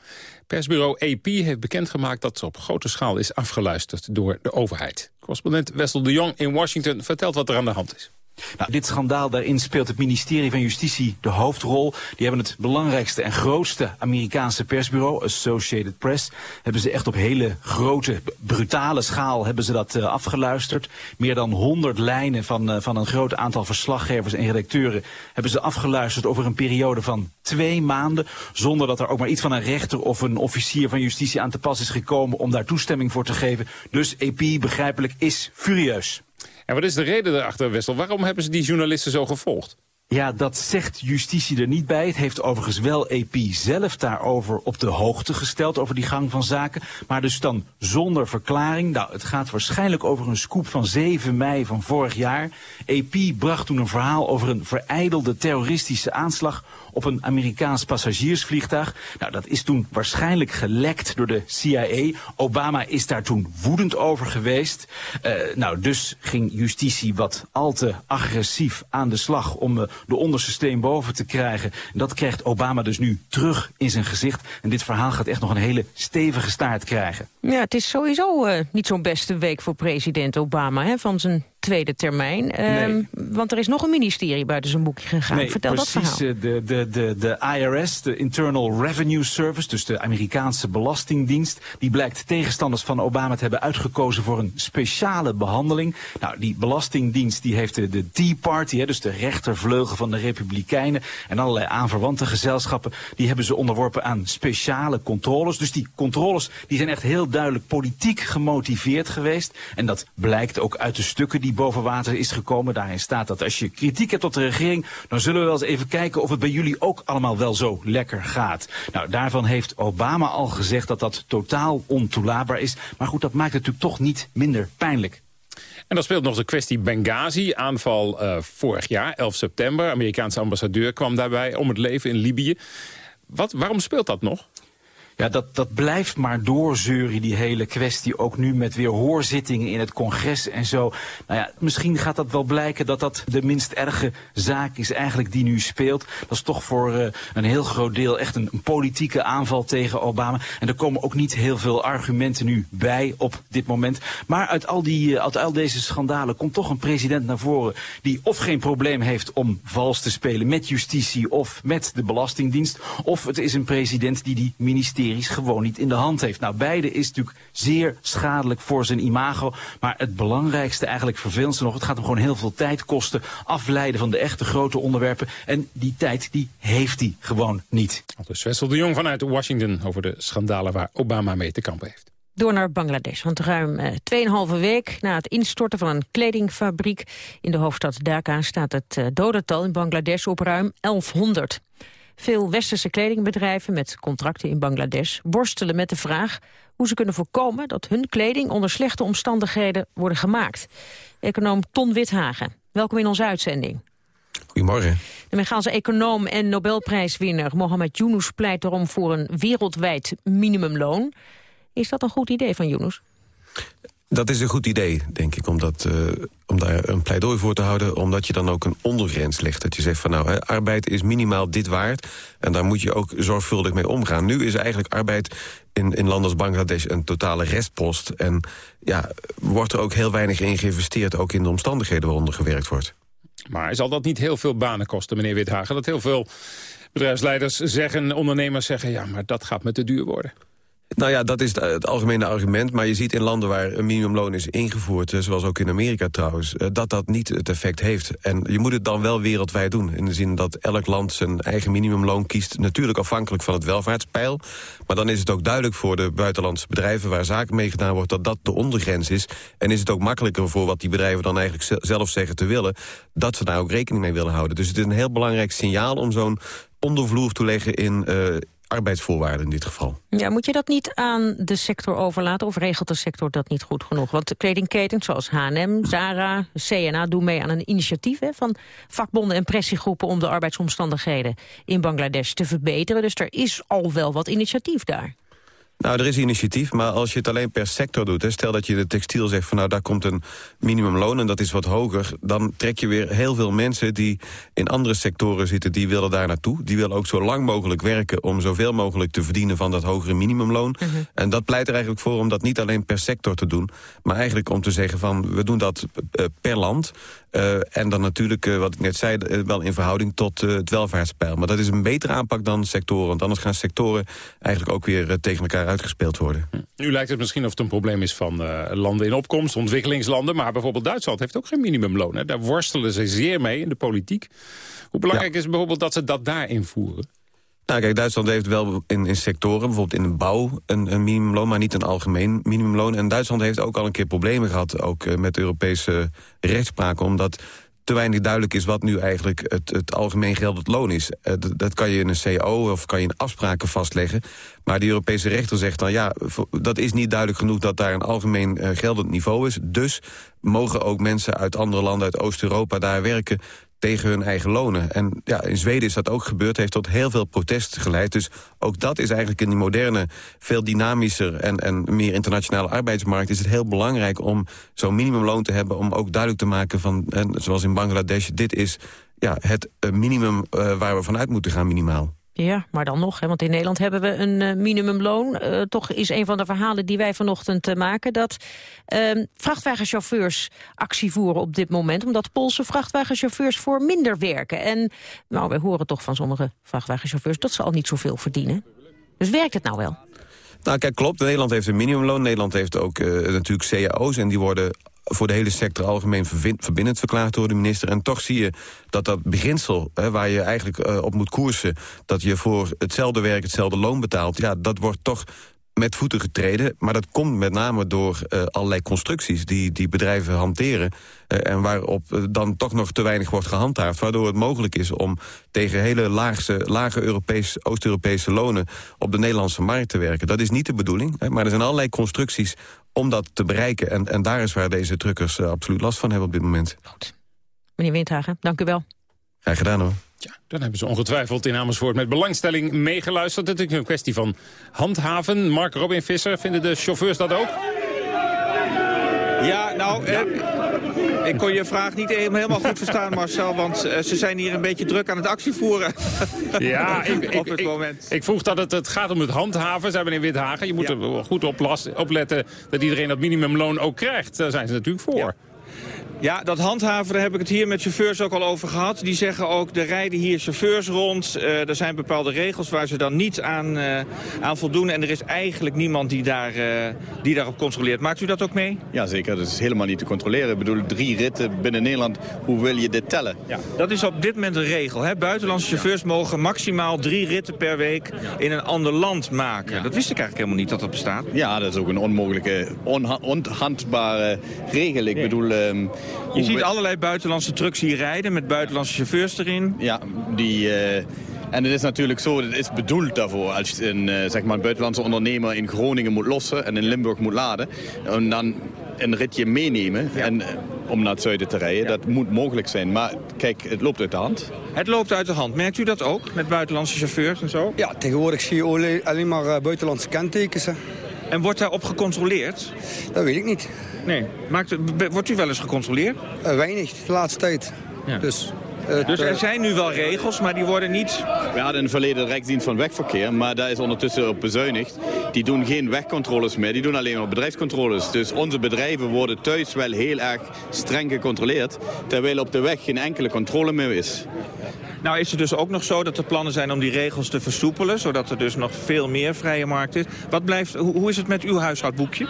Persbureau AP heeft bekendgemaakt dat ze op grote schaal is afgeluisterd door de overheid. Correspondent Wessel de Jong in Washington vertelt wat er aan de hand is. Nou, dit schandaal, daarin speelt het ministerie van Justitie de hoofdrol. Die hebben het belangrijkste en grootste Amerikaanse persbureau, Associated Press, hebben ze echt op hele grote, brutale schaal hebben ze dat uh, afgeluisterd. Meer dan 100 lijnen van, uh, van een groot aantal verslaggevers en redacteuren hebben ze afgeluisterd over een periode van twee maanden, zonder dat er ook maar iets van een rechter of een officier van justitie aan te pas is gekomen om daar toestemming voor te geven. Dus EP, begrijpelijk, is furieus. En wat is de reden daarachter, Wessel? Waarom hebben ze die journalisten zo gevolgd? Ja, dat zegt justitie er niet bij. Het heeft overigens wel EP zelf daarover op de hoogte gesteld, over die gang van zaken. Maar dus dan zonder verklaring. Nou, het gaat waarschijnlijk over een scoop van 7 mei van vorig jaar. EP bracht toen een verhaal over een vereidelde terroristische aanslag op een Amerikaans passagiersvliegtuig. Nou, dat is toen waarschijnlijk gelekt door de CIA. Obama is daar toen woedend over geweest. Uh, nou, dus ging justitie wat al te agressief aan de slag om uh, de onderste steen boven te krijgen. En dat krijgt Obama dus nu terug in zijn gezicht. En dit verhaal gaat echt nog een hele stevige staart krijgen. Ja, het is sowieso uh, niet zo'n beste week voor president Obama. Hè? Van zijn tweede termijn. Ehm, Want er is nog een ministerie buiten zijn boekje gegaan. Nee, Vertel dat precies, verhaal. eh, De, de, de, de IRS, de Internal Revenue Service, dus de Amerikaanse Belastingdienst... die blijkt tegenstanders van Obama te hebben uitgekozen voor een speciale behandeling. Nou, die Belastingdienst die heeft de, de Tea Party, hè, dus de rechtervleugel van de Republikeinen... en allerlei aanverwante gezelschappen, die hebben ze onderworpen aan speciale controles. Dus die controles die zijn echt heel duidelijk politiek gemotiveerd geweest. En dat blijkt ook uit de stukken die boven water is gekomen. Daarin staat dat als je kritiek hebt op de regering... dan zullen we wel eens even kijken of het bij jullie ook allemaal wel zo lekker gaat. Nou, daarvan heeft Obama al gezegd dat dat totaal ontoelaatbaar is. Maar goed, dat maakt het natuurlijk toch niet minder pijnlijk. En dan speelt nog de kwestie Benghazi. Aanval eh, vorig jaar, 11 september. Amerikaanse ambassadeur kwam daarbij om het leven in Libië. Wat, waarom speelt dat nog? Ja, dat, dat blijft maar doorzeuren, die hele kwestie. Ook nu met weer hoorzittingen in het congres en zo. Nou ja, misschien gaat dat wel blijken dat dat de minst erge zaak is eigenlijk die nu speelt. Dat is toch voor uh, een heel groot deel echt een, een, politieke aanval tegen Obama. En er komen ook niet heel veel argumenten nu bij op dit moment. Maar uit al, die, uh, uit al deze schandalen komt toch een president naar voren... die of geen probleem heeft om vals te spelen met justitie of met de Belastingdienst... of het is een president die die ministerie gewoon niet in de hand heeft. Nou, beide is natuurlijk zeer schadelijk voor zijn imago. Maar het belangrijkste, eigenlijk vervelendste nog... het gaat hem gewoon heel veel tijd kosten. Afleiden van de echte grote onderwerpen. En die tijd, die heeft hij gewoon niet. Dus Wessel de Jong vanuit Washington... over de schandalen waar Obama mee te kampen heeft. Door naar Bangladesh, want ruim uh, 2,5 week na het instorten van een kledingfabriek in de hoofdstad Dhaka staat het uh, dodental in Bangladesh op ruim 1100. Veel westerse kledingbedrijven met contracten in Bangladesh worstelen met de vraag hoe ze kunnen voorkomen dat hun kleding onder slechte omstandigheden worden gemaakt. Econoom Ton Withagen, welkom in onze uitzending. Goedemorgen. De Megaanse econoom en Nobelprijswinnaar Mohamed Yunus pleit erom voor een wereldwijd minimumloon. Is dat een goed idee van Yunus? Dat is een goed idee, denk ik, om, dat, uh, om daar een pleidooi voor te houden... omdat je dan ook een ondergrens legt. Dat je zegt van nou, hè, arbeid is minimaal dit waard... en daar moet je ook zorgvuldig mee omgaan. Nu is eigenlijk arbeid in, in landen als Bangladesh een totale restpost... en ja, wordt er ook heel weinig in geïnvesteerd... ook in de omstandigheden waaronder gewerkt wordt. Maar zal dat niet heel veel banen kosten, meneer Withagen? Dat heel veel bedrijfsleiders zeggen, ondernemers zeggen... ja, maar dat gaat me te duur worden. Nou ja, dat is het algemene argument. Maar je ziet in landen waar een minimumloon is ingevoerd... zoals ook in Amerika trouwens, dat dat niet het effect heeft. En je moet het dan wel wereldwijd doen. In de zin dat elk land zijn eigen minimumloon kiest... natuurlijk afhankelijk van het welvaartspeil. Maar dan is het ook duidelijk voor de buitenlandse bedrijven... waar zaken mee gedaan wordt, dat dat de ondergrens is. En is het ook makkelijker voor wat die bedrijven dan eigenlijk zelf zeggen te willen... dat ze daar ook rekening mee willen houden. Dus het is een heel belangrijk signaal om zo'n ondervloer te leggen in... Uh, arbeidsvoorwaarden in dit geval. Ja, moet je dat niet aan de sector overlaten of regelt de sector dat niet goed genoeg? Want kledingketens zoals H&M, Zara, CNA doen mee aan een initiatief hè, van vakbonden en pressiegroepen om de arbeidsomstandigheden in Bangladesh te verbeteren. Dus er is al wel wat initiatief daar. Nou, er is initiatief, maar als je het alleen per sector doet... Hè, stel dat je de textiel zegt van nou, daar komt een minimumloon... en dat is wat hoger, dan trek je weer heel veel mensen... die in andere sectoren zitten, die willen daar naartoe. Die willen ook zo lang mogelijk werken om zoveel mogelijk te verdienen... van dat hogere minimumloon. Uh -huh. En dat pleit er eigenlijk voor om dat niet alleen per sector te doen... maar eigenlijk om te zeggen van, we doen dat uh, per land... Uh, en dan natuurlijk, uh, wat ik net zei, uh, wel in verhouding tot het welvaartspeil. Maar dat is een betere aanpak dan sectoren. Want anders gaan sectoren eigenlijk ook weer tegen elkaar uitgespeeld worden. Nu lijkt het misschien of het een probleem is van landen in opkomst, ontwikkelingslanden. Maar bijvoorbeeld Duitsland heeft ook geen minimumloon. Hè? Daar worstelen ze zeer mee in de politiek. Hoe belangrijk ja. is bijvoorbeeld dat ze dat daar invoeren? Nou kijk, Duitsland heeft wel in, in sectoren, bijvoorbeeld in de bouw, een, een minimumloon, maar niet een algemeen minimumloon. En Duitsland heeft ook al een keer problemen gehad, ook uh, met Europese rechtspraak, omdat te weinig duidelijk is wat nu eigenlijk het, het algemeen geldend loon is. Uh, dat kan je in een CO of kan je in afspraken vastleggen. Maar de Europese rechter zegt dan, ja, dat is niet duidelijk genoeg dat daar een algemeen uh, geldend niveau is. Dus mogen ook mensen uit andere landen, uit Oost-Europa, daar werken tegen hun eigen lonen. En ja, in Zweden is dat ook gebeurd, heeft tot heel veel protest geleid. Dus ook dat is eigenlijk in die moderne, veel dynamischer... en, en meer internationale arbeidsmarkt... is het heel belangrijk om zo'n minimumloon te hebben... om ook duidelijk te maken van, en zoals in Bangladesh... dit is ja, het minimum uh, waar we vanuit moeten gaan minimaal. Ja, maar dan nog, hè, want in Nederland hebben we een uh, minimumloon. Uh, toch is een van de verhalen die wij vanochtend uh, maken... dat ehm, vrachtwagenchauffeurs actie voeren op dit moment... omdat Poolse vrachtwagenchauffeurs voor minder werken. En nou, wij horen toch van sommige vrachtwagenchauffeurs... dat ze al niet zoveel verdienen. Dus werkt het nou wel? Nou, kijk, klopt. Nederland heeft een minimumloon. Nederland heeft ook natuurlijk cao's en die worden voor de hele sector algemeen verbindend verklaard door de minister. En toch zie je dat dat beginsel, hè, waar je eigenlijk uh, op moet koersen... dat je voor hetzelfde werk hetzelfde loon betaalt... ja, dat wordt toch met voeten getreden. Maar dat komt met name door uh, allerlei constructies die, die bedrijven hanteren... Uh, en waarop uh, dan toch nog te weinig wordt gehandhaafd. Waardoor het mogelijk is om tegen hele laagse, lage Europees, Oost-Europese lonen... op de Nederlandse markt te werken. Dat is niet de bedoeling. Hè, maar er zijn allerlei constructies om dat te bereiken. En, en daar is waar deze truckers absoluut last van hebben op dit moment. Goed. Meneer Windhagen, dank u wel. Graag gedaan hoor. Ja, dan hebben ze ongetwijfeld in Amersfoort met belangstelling meegeluisterd. Het is een kwestie van handhaven. Mark Robin Visser, vinden de chauffeurs dat ook? Ja, nou, eh, ik kon je vraag niet helemaal goed verstaan, Marcel. Want eh, ze zijn hier een beetje druk aan het actievoeren. Ja, ik, op het moment. Ik, vroeg dat het, het gaat om het handhaven, zei meneer Withagen. Je moet er goed op opletten dat iedereen dat minimumloon ook krijgt. Daar zijn ze natuurlijk voor. Ja. Ja, dat handhaven, daar heb ik het hier met chauffeurs ook al over gehad. Die zeggen ook, er rijden hier chauffeurs rond. Uh, er zijn bepaalde regels waar ze dan niet aan, uh, aan voldoen. En er is eigenlijk niemand die, daar, uh, die daarop controleert. Maakt u dat ook mee? Ja, zeker. Dat is helemaal niet te controleren. Ik bedoel, drie ritten binnen Nederland, hoe wil je dit tellen? Ja, dat is op dit moment een regel. Hè? Buitenlandse chauffeurs mogen maximaal drie ritten per week in een ander land maken. Dat wist ik eigenlijk helemaal niet dat dat bestaat. Ja, dat is ook een onmogelijke, onhandbare regel. Ik nee. bedoel... Um, je ziet allerlei buitenlandse trucks hier rijden met buitenlandse chauffeurs erin. Ja, die... Uh, en het is natuurlijk zo, het is bedoeld daarvoor. Als een, uh, zeg maar een buitenlandse ondernemer in Groningen moet lossen en in Limburg moet laden. En dan een ritje meenemen en, uh, om naar het zuiden te rijden. Ja. Dat moet mogelijk zijn. Maar kijk, het loopt uit de hand. Het loopt uit de hand. Merkt u dat ook met buitenlandse chauffeurs en zo? Ja, tegenwoordig zie je alleen maar buitenlandse kentekens. En wordt daarop gecontroleerd? Dat weet ik niet. Nee. Maakt, wordt u wel eens gecontroleerd? Uh, weinig, de laatste tijd. Ja. Dus, dus er zijn nu wel regels, maar die worden niet... We hadden in het verleden de Rijksdienst van Wegverkeer, maar daar is ondertussen op bezuinigd. Die doen geen wegcontroles meer, die doen alleen maar bedrijfscontroles. Dus onze bedrijven worden thuis wel heel erg streng gecontroleerd, terwijl op de weg geen enkele controle meer is. Nou is het dus ook nog zo dat er plannen zijn om die regels te versoepelen... zodat er dus nog veel meer vrije markt is. Wat blijft, hoe is het met uw huishoudboekje?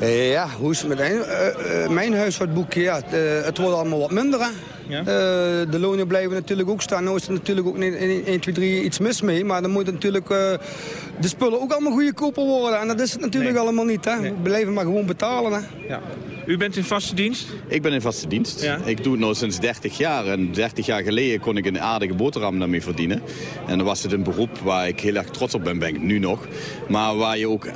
Uh, ja, hoe is het met mijn, uh, uh, mijn huishoudboekje? Ja, het wordt allemaal wat minder. Hè? Ja? de lonen blijven natuurlijk ook staan. Nou is er natuurlijk ook niet 1, 2, 3 iets mis mee. Maar dan moeten natuurlijk de spullen ook allemaal goedkoper worden. En dat is het natuurlijk nee. allemaal niet. Hè? Nee. We blijven maar gewoon betalen. Hè? Ja. U bent in vaste dienst? Ik ben in vaste dienst. Ja. Ik doe het nu sinds 30 jaar. En 30 jaar geleden kon ik een aardige boterham daarmee verdienen. En dan was het een beroep waar ik heel erg trots op ben, ben ik nu nog. Maar waar je ook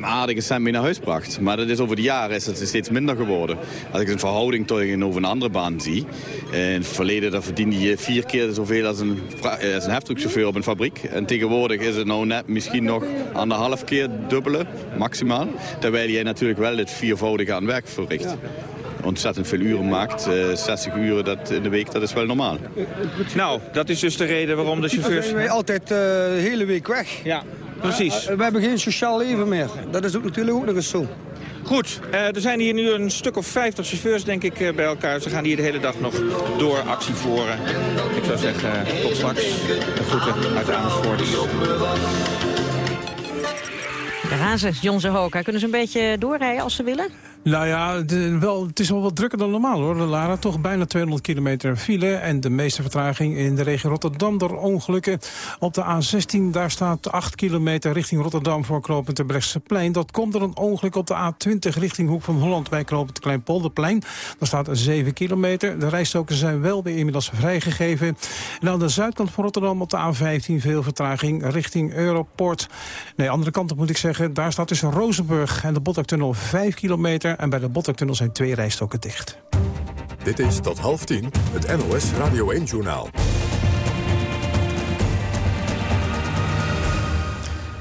aardige cent mee naar huis bracht. Maar dat is over de jaren is het steeds minder geworden. Als ik een verhouding tegenover een andere baan zie. In het verleden verdiende je vier keer zoveel als een, als een heftruckchauffeur op een fabriek. En tegenwoordig is het nou net misschien nog anderhalf keer dubbele, maximaal. Terwijl jij natuurlijk wel het viervoudige aan werk verricht. Ja ontzettend veel uren maakt. Uh, 60 uren dat in de week, dat is wel normaal. Nou, dat is dus de reden waarom de chauffeurs... zijn wij altijd uh, de hele week weg. Ja, precies. Uh, we hebben geen sociaal leven meer. Dat is ook natuurlijk ook nog eens zo. Goed, uh, er zijn hier nu een stuk of 50 chauffeurs denk ik uh, bij elkaar. Ze gaan hier de hele dag nog door actie voeren. Ik zou zeggen, uh, tot straks. De groeten uit Amersfoort. De Hazen, Jonse Hoka, kunnen ze een beetje doorrijden als ze willen? Nou ja, de, wel, het is wel wat drukker dan normaal hoor, Lara. Toch bijna 200 kilometer file en de meeste vertraging in de regio Rotterdam door ongelukken. Op de A16, daar staat 8 kilometer richting Rotterdam voor knooppunt Brechtseplein. Dat komt door een ongeluk op de A20 richting Hoek van Holland bij knooppunt Kleinpolderplein. Daar staat 7 kilometer. De rijstokers zijn wel weer inmiddels vrijgegeven. En aan de zuidkant van Rotterdam op de A15 veel vertraging richting Europort. Nee, andere kant op moet ik zeggen, daar staat tussen Rozenburg en de Botlektunnel 5 kilometer en bij de Bottertunnel zijn twee rijstokken dicht. Dit is tot half tien het NOS Radio 1-journaal.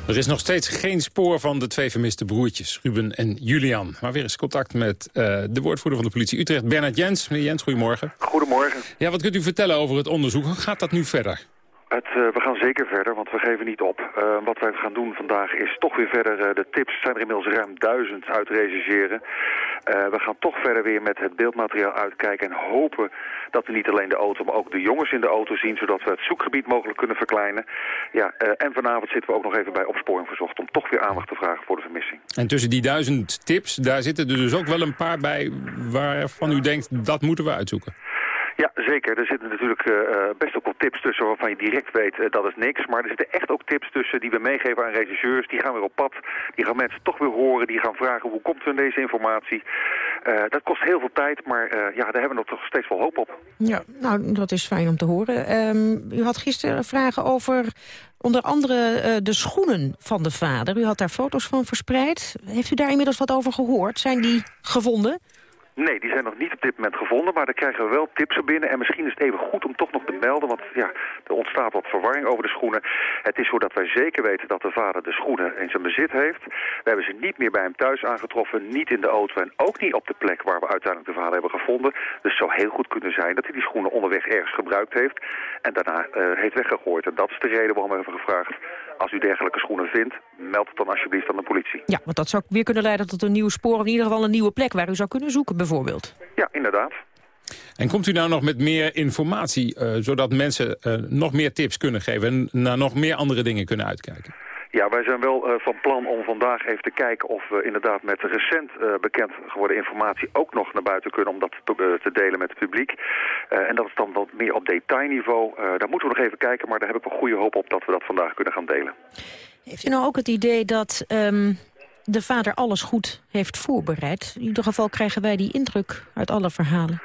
Er is nog steeds geen spoor van de twee vermiste broertjes, Ruben en Julian. Maar weer eens contact met uh, de woordvoerder van de politie Utrecht, Bernard Jens. Meneer Jens, goedemorgen. Goedemorgen. Ja, wat kunt u vertellen over het onderzoek? Hoe gaat dat nu verder? Het, uh, we gaan zeker verder, want we geven niet op. Uh, wat wij gaan doen vandaag is toch weer verder. Uh, de tips zijn er inmiddels ruim duizend uit we gaan toch verder weer met het beeldmateriaal uitkijken en hopen dat we niet alleen de auto, maar ook de jongens in de auto zien, zodat we het zoekgebied mogelijk kunnen verkleinen. Ja, en vanavond zitten we ook nog even bij opsporing verzocht om toch weer aandacht te vragen voor de vermissing. En tussen die duizend tips, daar zitten er dus ook wel een paar bij waarvan u denkt dat moeten we uitzoeken. Ja, zeker. Er zitten natuurlijk uh, best ook wel tips tussen waarvan je direct weet uh, dat is niks. Maar er zitten echt ook tips tussen die we meegeven aan regisseurs. Die gaan weer op pad. Die gaan mensen toch weer horen. Die gaan vragen hoe komt aan deze informatie. Dat kost heel veel tijd, maar ja, daar hebben we nog toch steeds wel hoop op. Ja, nou, dat is fijn om te horen. Um, u had gisteren vragen over onder andere de schoenen van de vader. U had daar foto's van verspreid. Heeft u daar inmiddels wat over gehoord? Zijn die gevonden? Nee, die zijn nog niet op dit moment gevonden, maar daar krijgen we wel tips op binnen. En misschien is het even goed om toch nog te melden, want ja, er ontstaat wat verwarring over de schoenen. Het is zo dat wij zeker weten dat de vader de schoenen in zijn bezit heeft. We hebben ze niet meer bij hem thuis aangetroffen, niet in de auto en ook niet op de plek waar we uiteindelijk de vader hebben gevonden. Dus het zou heel goed kunnen zijn dat hij die schoenen onderweg ergens gebruikt heeft en daarna uh, heeft weggegooid. En dat is de reden waarom we hebben gevraagd, als u dergelijke schoenen vindt, meld het dan alsjeblieft aan de politie. Ja, want dat zou weer kunnen leiden tot een nieuw spoor, of in ieder geval een nieuwe plek waar u zou kunnen zoeken. Ja, inderdaad. En komt u nou nog met meer informatie, uh, zodat mensen uh, nog meer tips kunnen geven... en naar nog meer andere dingen kunnen uitkijken? Ja, wij zijn wel uh, van plan om vandaag even te kijken of we inderdaad met recent uh, bekend geworden informatie ook nog naar buiten kunnen om dat te, uh, te delen met het publiek. en dat is dan wat meer op detailniveau. daar moeten we nog even kijken, maar daar heb ik een goede hoop op dat we dat vandaag kunnen gaan delen. Heeft u nou ook het idee dat um, de vader alles goed heeft voorbereid? In ieder geval krijgen wij die indruk uit alle verhalen.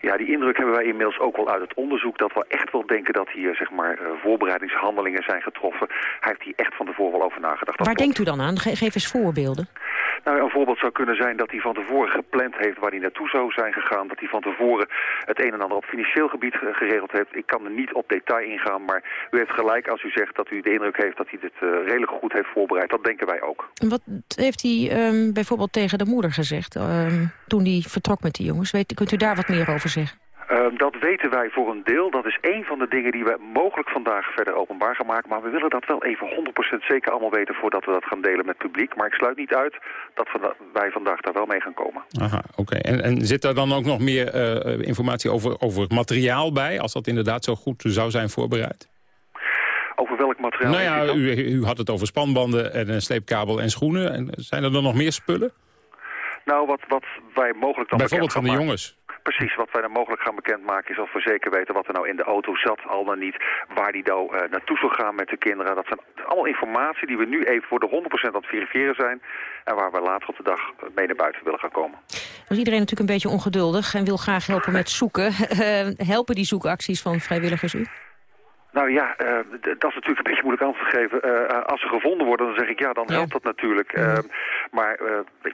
Ja, die indruk hebben wij inmiddels ook wel uit het onderzoek... dat we echt wel denken dat hier zeg maar, uh, voorbereidingshandelingen zijn getroffen. Hij heeft hier echt van tevoren wel over nagedacht. Waar denkt u dan aan? Ge geef eens voorbeelden. Nou, een voorbeeld zou kunnen zijn dat hij van tevoren gepland heeft waar hij naartoe zou zijn gegaan. Dat hij van tevoren het een en ander op financieel gebied geregeld heeft. Ik kan er niet op detail ingaan, maar u heeft gelijk als u zegt dat u de indruk heeft dat hij dit uh, redelijk goed heeft voorbereid. Dat denken wij ook. Wat heeft hij um, bijvoorbeeld tegen de moeder gezegd um, toen hij vertrok met die jongens? Weet, kunt u daar wat meer over zeggen? Uh, dat weten wij voor een deel. Dat is één van de dingen die we mogelijk vandaag verder openbaar gaan maken. Maar we willen dat wel even 100% zeker allemaal weten voordat we dat gaan delen met het publiek. Maar ik sluit niet uit dat wij vandaag daar wel mee gaan komen. Aha, oké. Okay. En, en, zit er dan ook nog meer uh, informatie over, over het materiaal bij? Als dat inderdaad zo goed zou zijn voorbereid? Over welk materiaal? Nou ja, u, u, had het over spanbanden en een sleepkabel en schoenen. En zijn er dan nog meer spullen? Nou, wat, wat wij mogelijk dan Bijvoorbeeld van de maken. jongens? Precies, wat wij dan mogelijk gaan bekendmaken is of we zeker weten wat er nou in de auto zat, al dan niet, waar die nou uh, naartoe zou gaan met de kinderen. Dat zijn allemaal informatie die we nu even voor de 100% aan het verifiëren zijn en waar we later op de dag mee naar buiten willen gaan komen. Was iedereen natuurlijk een beetje ongeduldig en wil graag helpen met zoeken. helpen die zoekacties van vrijwilligers u? Nou ja, uh, dat is natuurlijk een beetje moeilijk antwoord te geven. Uh, als ze gevonden worden, dan zeg ik ja, dan ja. helpt dat natuurlijk. Uh, maar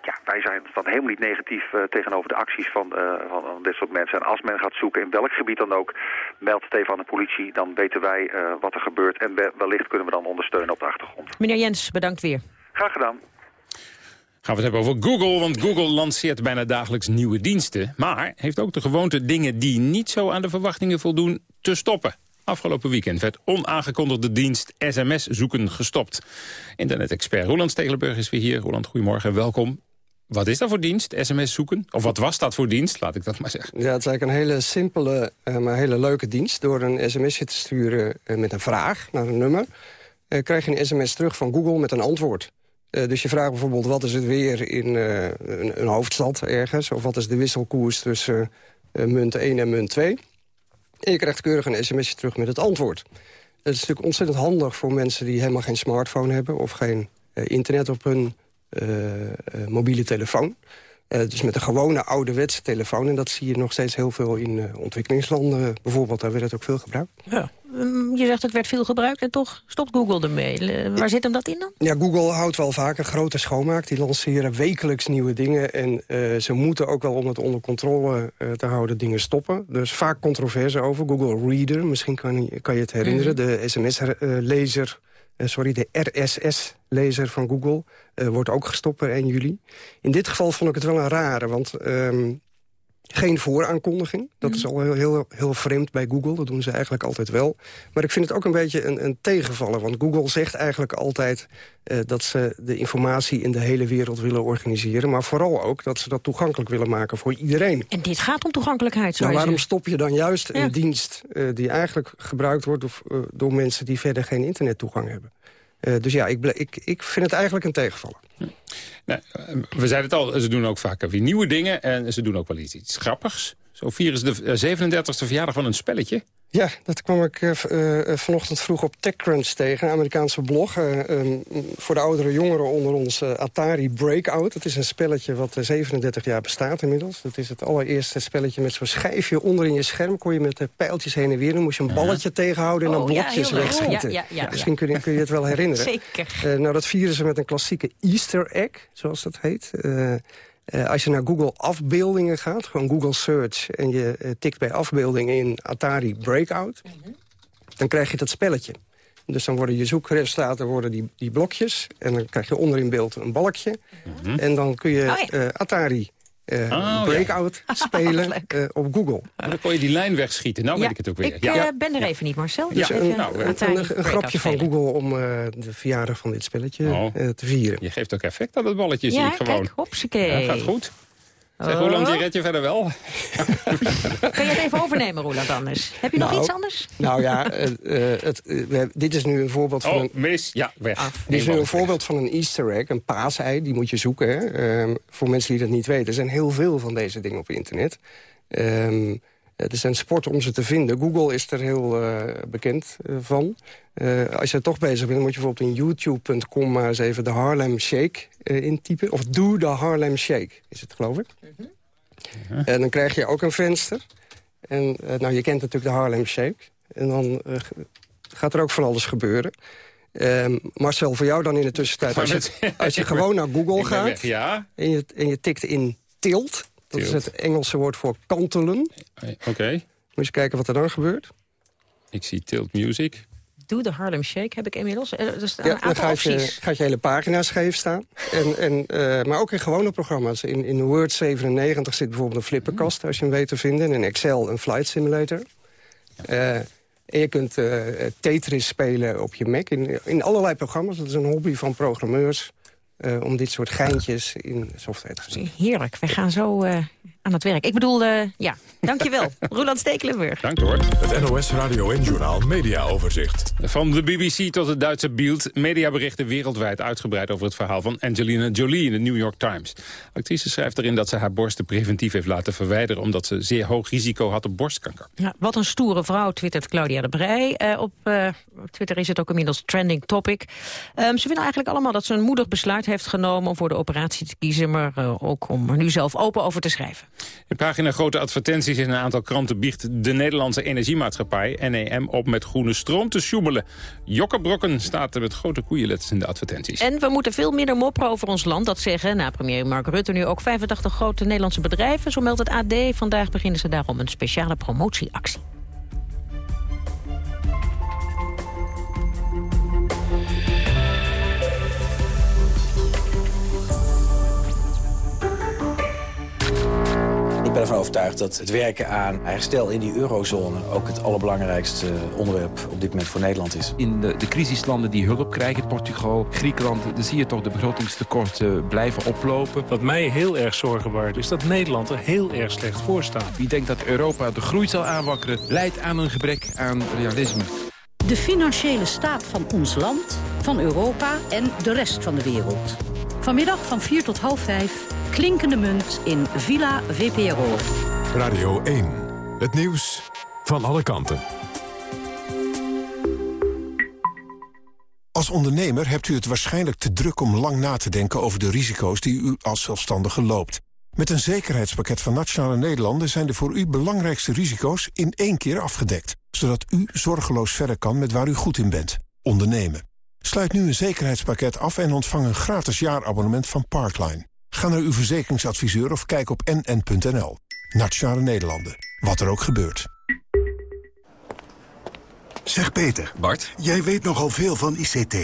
ja, wij zijn dan helemaal niet negatief tegenover de acties van, van, van, dit soort mensen. En als men gaat zoeken, in welk gebied dan ook, meld het even aan de politie. Dan weten wij wat er gebeurt en wellicht kunnen we dan ondersteunen op de achtergrond. Meneer Jens, bedankt weer. Graag gedaan. Gaan we het hebben over Google, want Google lanceert bijna dagelijks nieuwe diensten. Maar heeft ook de gewoonte dingen die niet zo aan de verwachtingen voldoen te stoppen. Afgelopen weekend werd onaangekondigde dienst sms-zoeken gestopt. Internet-expert Roland Stegelenburg is weer hier. Roland, goedemorgen, welkom. Wat is dat voor dienst, sms-zoeken? Of wat was dat voor dienst, laat ik dat maar zeggen. Ja, het is eigenlijk een hele simpele, uh, maar hele leuke dienst. Door een sms'je te sturen uh, met een vraag naar een nummer... Uh, krijg je een sms terug van Google met een antwoord. dus je vraagt bijvoorbeeld wat is het weer in een, hoofdstad ergens... of wat is de wisselkoers tussen munt 1 en munt 2... En je krijgt keurig een sms'je terug met het antwoord. Dat is natuurlijk ontzettend handig voor mensen die helemaal geen smartphone hebben... of geen uh, internet op hun uh, uh, mobiele telefoon. Dus met een gewone ouderwetse telefoon. En dat zie je nog steeds heel veel in ontwikkelingslanden. Bijvoorbeeld, daar werd het ook veel gebruikt. Ja. Je zegt het werd veel gebruikt en toch stopt Google ermee. Waar zit hem dat in dan? Ja, Google houdt wel vaak een grote schoonmaak. Die lanceren wekelijks nieuwe dingen. En uh, ze moeten ook wel om het onder controle uh, te houden dingen stoppen. Dus vaak controverse over. Google Reader, misschien kan, kan je het herinneren. Mm. De sms-lezer, uh, sorry, de RSS-lezer van Google... wordt ook gestopt per 1 juli. In dit geval vond ik het wel een rare, want... Um, Geen vooraankondiging. Dat Mhm. is al heel, heel, heel vreemd bij Google. Dat doen ze eigenlijk altijd wel. Maar ik vind het ook een beetje een, een tegenvaller. Want Google zegt eigenlijk altijd eh, dat ze de informatie in de hele wereld willen organiseren. Maar vooral ook dat ze dat toegankelijk willen maken voor iedereen. En dit gaat om toegankelijkheid, zou Nou, waarom stop je dan juist Ja. een dienst eh, die eigenlijk gebruikt wordt door, eh, door mensen die verder geen internettoegang hebben? Eh, dus ja, ik, ik, ik vind het eigenlijk een tegenvaller. Nou, eh, we zeiden het al, ze doen ook vaak weer nieuwe dingen. En ze doen ook wel iets, iets grappigs. Zo vieren ze de eh, 37e verjaardag van een spelletje. Ja, dat kwam ik eh, eh, eh, vanochtend vroeg op TechCrunch tegen, een Amerikaanse blog. eh, ehm, voor de oudere jongeren onder ons Atari Breakout. Dat is een spelletje wat eh, 37 jaar bestaat inmiddels. Dat is het allereerste spelletje met zo'n schijfje onder in je scherm. Kon je met de pijltjes heen en weer doen. Moest je een balletje tegenhouden en dan Oh, blokjes wegschieten. Ja, ja, ja, Misschien kun je, kun je het wel herinneren. Zeker. Nou, dat vieren ze met een klassieke Easter egg, zoals dat heet. Eh, als je naar Google afbeeldingen gaat, gewoon Google Search... en je eh, tikt bij afbeeldingen in Atari Breakout... dan krijg je dat spelletje. Dus dan worden je zoekresultaten worden die, die blokjes... en dan krijg je onder in beeld een balkje. En dan kun je Oh ja. eh, Atari Oh, ja. Breakout spelen eh, op Google. Maar dan kon je die lijn wegschieten. Nou weet ik het ook weer. Ik eh, ben er even niet, Marcel. Dus Dus een, even nou, een- grapje van spelen. Google om eh, de verjaardag van dit spelletje Oh. eh, te vieren. Je geeft ook effect aan dat balletje, zie Ja, ik gewoon. kijk, hopsakee. Ja, gaat goed. Zeg, Oh. Roland, je red je verder wel? Kan je het even overnemen, Roland, anders? Heb je nog Nou, iets anders? Nou ja, eh, eh, het, eh, dit is nu een voorbeeld van Oh, een... mis. Ja, weg. Dit is nu een voorbeeld van een easter egg, een paasei. Die moet je zoeken, hè. Ehm, voor mensen die dat niet weten. Er zijn heel veel van deze dingen op internet. Ehm, het is een sport om ze te vinden. Google is er heel eh, bekend eh, van. Eh, als je er toch bezig bent, moet je bijvoorbeeld in youtube.com... maar eens even de Harlem Shake intypen. Of doe de Harlem Shake, is het geloof ik. En dan krijg je ook een venster. En nou, je kent natuurlijk de Harlem Shake. En dan gaat er ook van alles gebeuren. Ehm, Marcel, voor jou dan in de tussentijd. Als je, als je gewoon naar Google gaat weg, ja. en, je, en je tikt in tilt... dat is het Engelse woord voor kantelen. Moet Oké, je eens kijken wat er dan gebeurt. ik zie Tilt Music. Doe de Harlem Shake, heb ik inmiddels. Eh, Er staan Ja, een dan gaat je, gaat je hele pagina scheef staan. En, en, eh, maar ook in gewone programma's. In, in Word 97 zit bijvoorbeeld een flipperkast, als je hem weet te vinden. En in Excel een flight simulator. Eh, en je kunt eh, Tetris spelen op je Mac in, in allerlei programma's. Dat is een hobby van programmeurs. Eh, om dit soort geintjes in software te zien. Heerlijk, wij gaan zo eh, aan het werk. Ik bedoel, eh, ja, dankjewel. Roland Stekelenburg. Dank hoor. Het NOS Radio en Journaal Media Overzicht. Van de BBC tot het Duitse Bild. Media berichten wereldwijd uitgebreid over het verhaal van Angelina Jolie in de New York Times. De actrice schrijft erin dat ze haar borsten preventief heeft laten verwijderen... omdat ze zeer hoog risico had op borstkanker. Ja, wat een stoere vrouw, twittert Claudia de Brij. Eh, op eh, op Twitter is het ook inmiddels trending topic. Ehm, ze vinden eigenlijk allemaal dat ze een moedig besluit heeft genomen... om voor de operatie te kiezen, maar eh, ook om er nu zelf open over te schrijven. In pagina grote advertenties in een aantal kranten biecht de Nederlandse energiemaatschappij NEM op met groene stroom te sjoemelen. Jokkerbrokken staat er met grote koeienletters in de advertenties. En we moeten veel minder mopperen over ons land. Dat zeggen na premier Mark Rutte nu ook 85 grote Nederlandse bedrijven. Zo meldt het AD. Vandaag beginnen ze daarom een speciale promotieactie. Ben ervan overtuigd dat het werken aan herstel in die eurozone... ook het allerbelangrijkste onderwerp op dit moment voor Nederland is. In de, de crisislanden die hulp krijgen, Portugal, Griekenland... dan zie je toch de begrotingstekorten blijven oplopen. Wat mij heel erg zorgen baart, is dat Nederland er heel erg slecht voor staat. Wie denkt dat Europa de groei zal aanwakkeren... leidt aan een gebrek aan realisme. De financiële staat van ons land, van Europa en de rest van de wereld. Vanmiddag van 4 tot half 5, klinkende munt in Villa VPRO. Radio 1. Het nieuws van alle kanten. Als ondernemer hebt u het waarschijnlijk te druk om lang na te denken over de risico's die u als zelfstandige loopt. Met een zekerheidspakket van Nationale Nederlanden zijn de voor u belangrijkste risico's in één keer afgedekt. Zodat u zorgeloos verder kan met waar u goed in bent. Ondernemen. Sluit nu een zekerheidspakket af en ontvang een gratis jaarabonnement van Parkline. Ga naar uw verzekeringsadviseur of kijk op nn.nl. Nationale Nederlanden. Wat er ook gebeurt. Zeg Peter. Bart? Jij weet nogal veel van ICT.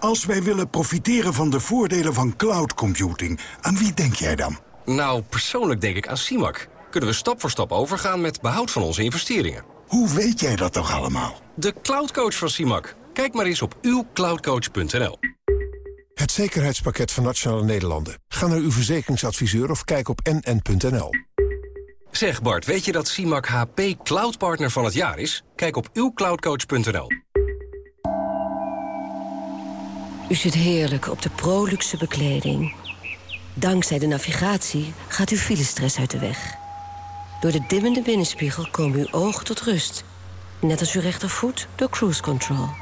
Als wij willen profiteren van de voordelen van cloud computing, aan wie denk jij dan? Nou, persoonlijk denk ik aan CIMAC. kunnen we stap voor stap overgaan met behoud van onze investeringen. Hoe weet jij dat toch allemaal? De cloudcoach van CIMAC. Kijk maar eens op uwcloudcoach.nl. Het zekerheidspakket van Nationale Nederlanden. Ga naar uw verzekeringsadviseur of kijk op nn.nl. Zeg Bart, weet je dat CIMAC HP Cloud Partner van het jaar is? Kijk op uwcloudcoach.nl. U zit heerlijk op de Proluxe bekleding. Dankzij de navigatie gaat uw filestress uit de weg. Door de dimmende binnenspiegel komen uw ogen tot rust. Net als uw rechtervoet door cruise control.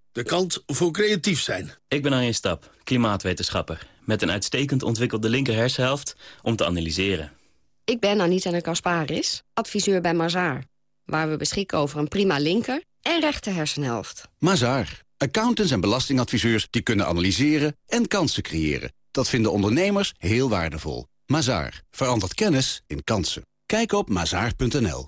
De kant voor creatief zijn. Ik ben Arjen Stap, klimaatwetenschapper. Met een uitstekend ontwikkelde linker hersenhelft om te analyseren. Ik ben Anita Kasparis, adviseur bij Mazaar. Waar we beschikken over een prima linker en rechter hersenhelft. Mazaar. Accountants en belastingadviseurs die kunnen analyseren en kansen creëren. Dat vinden ondernemers heel waardevol. Mazaar. Verandert kennis in kansen. Kijk op mazaar.nl.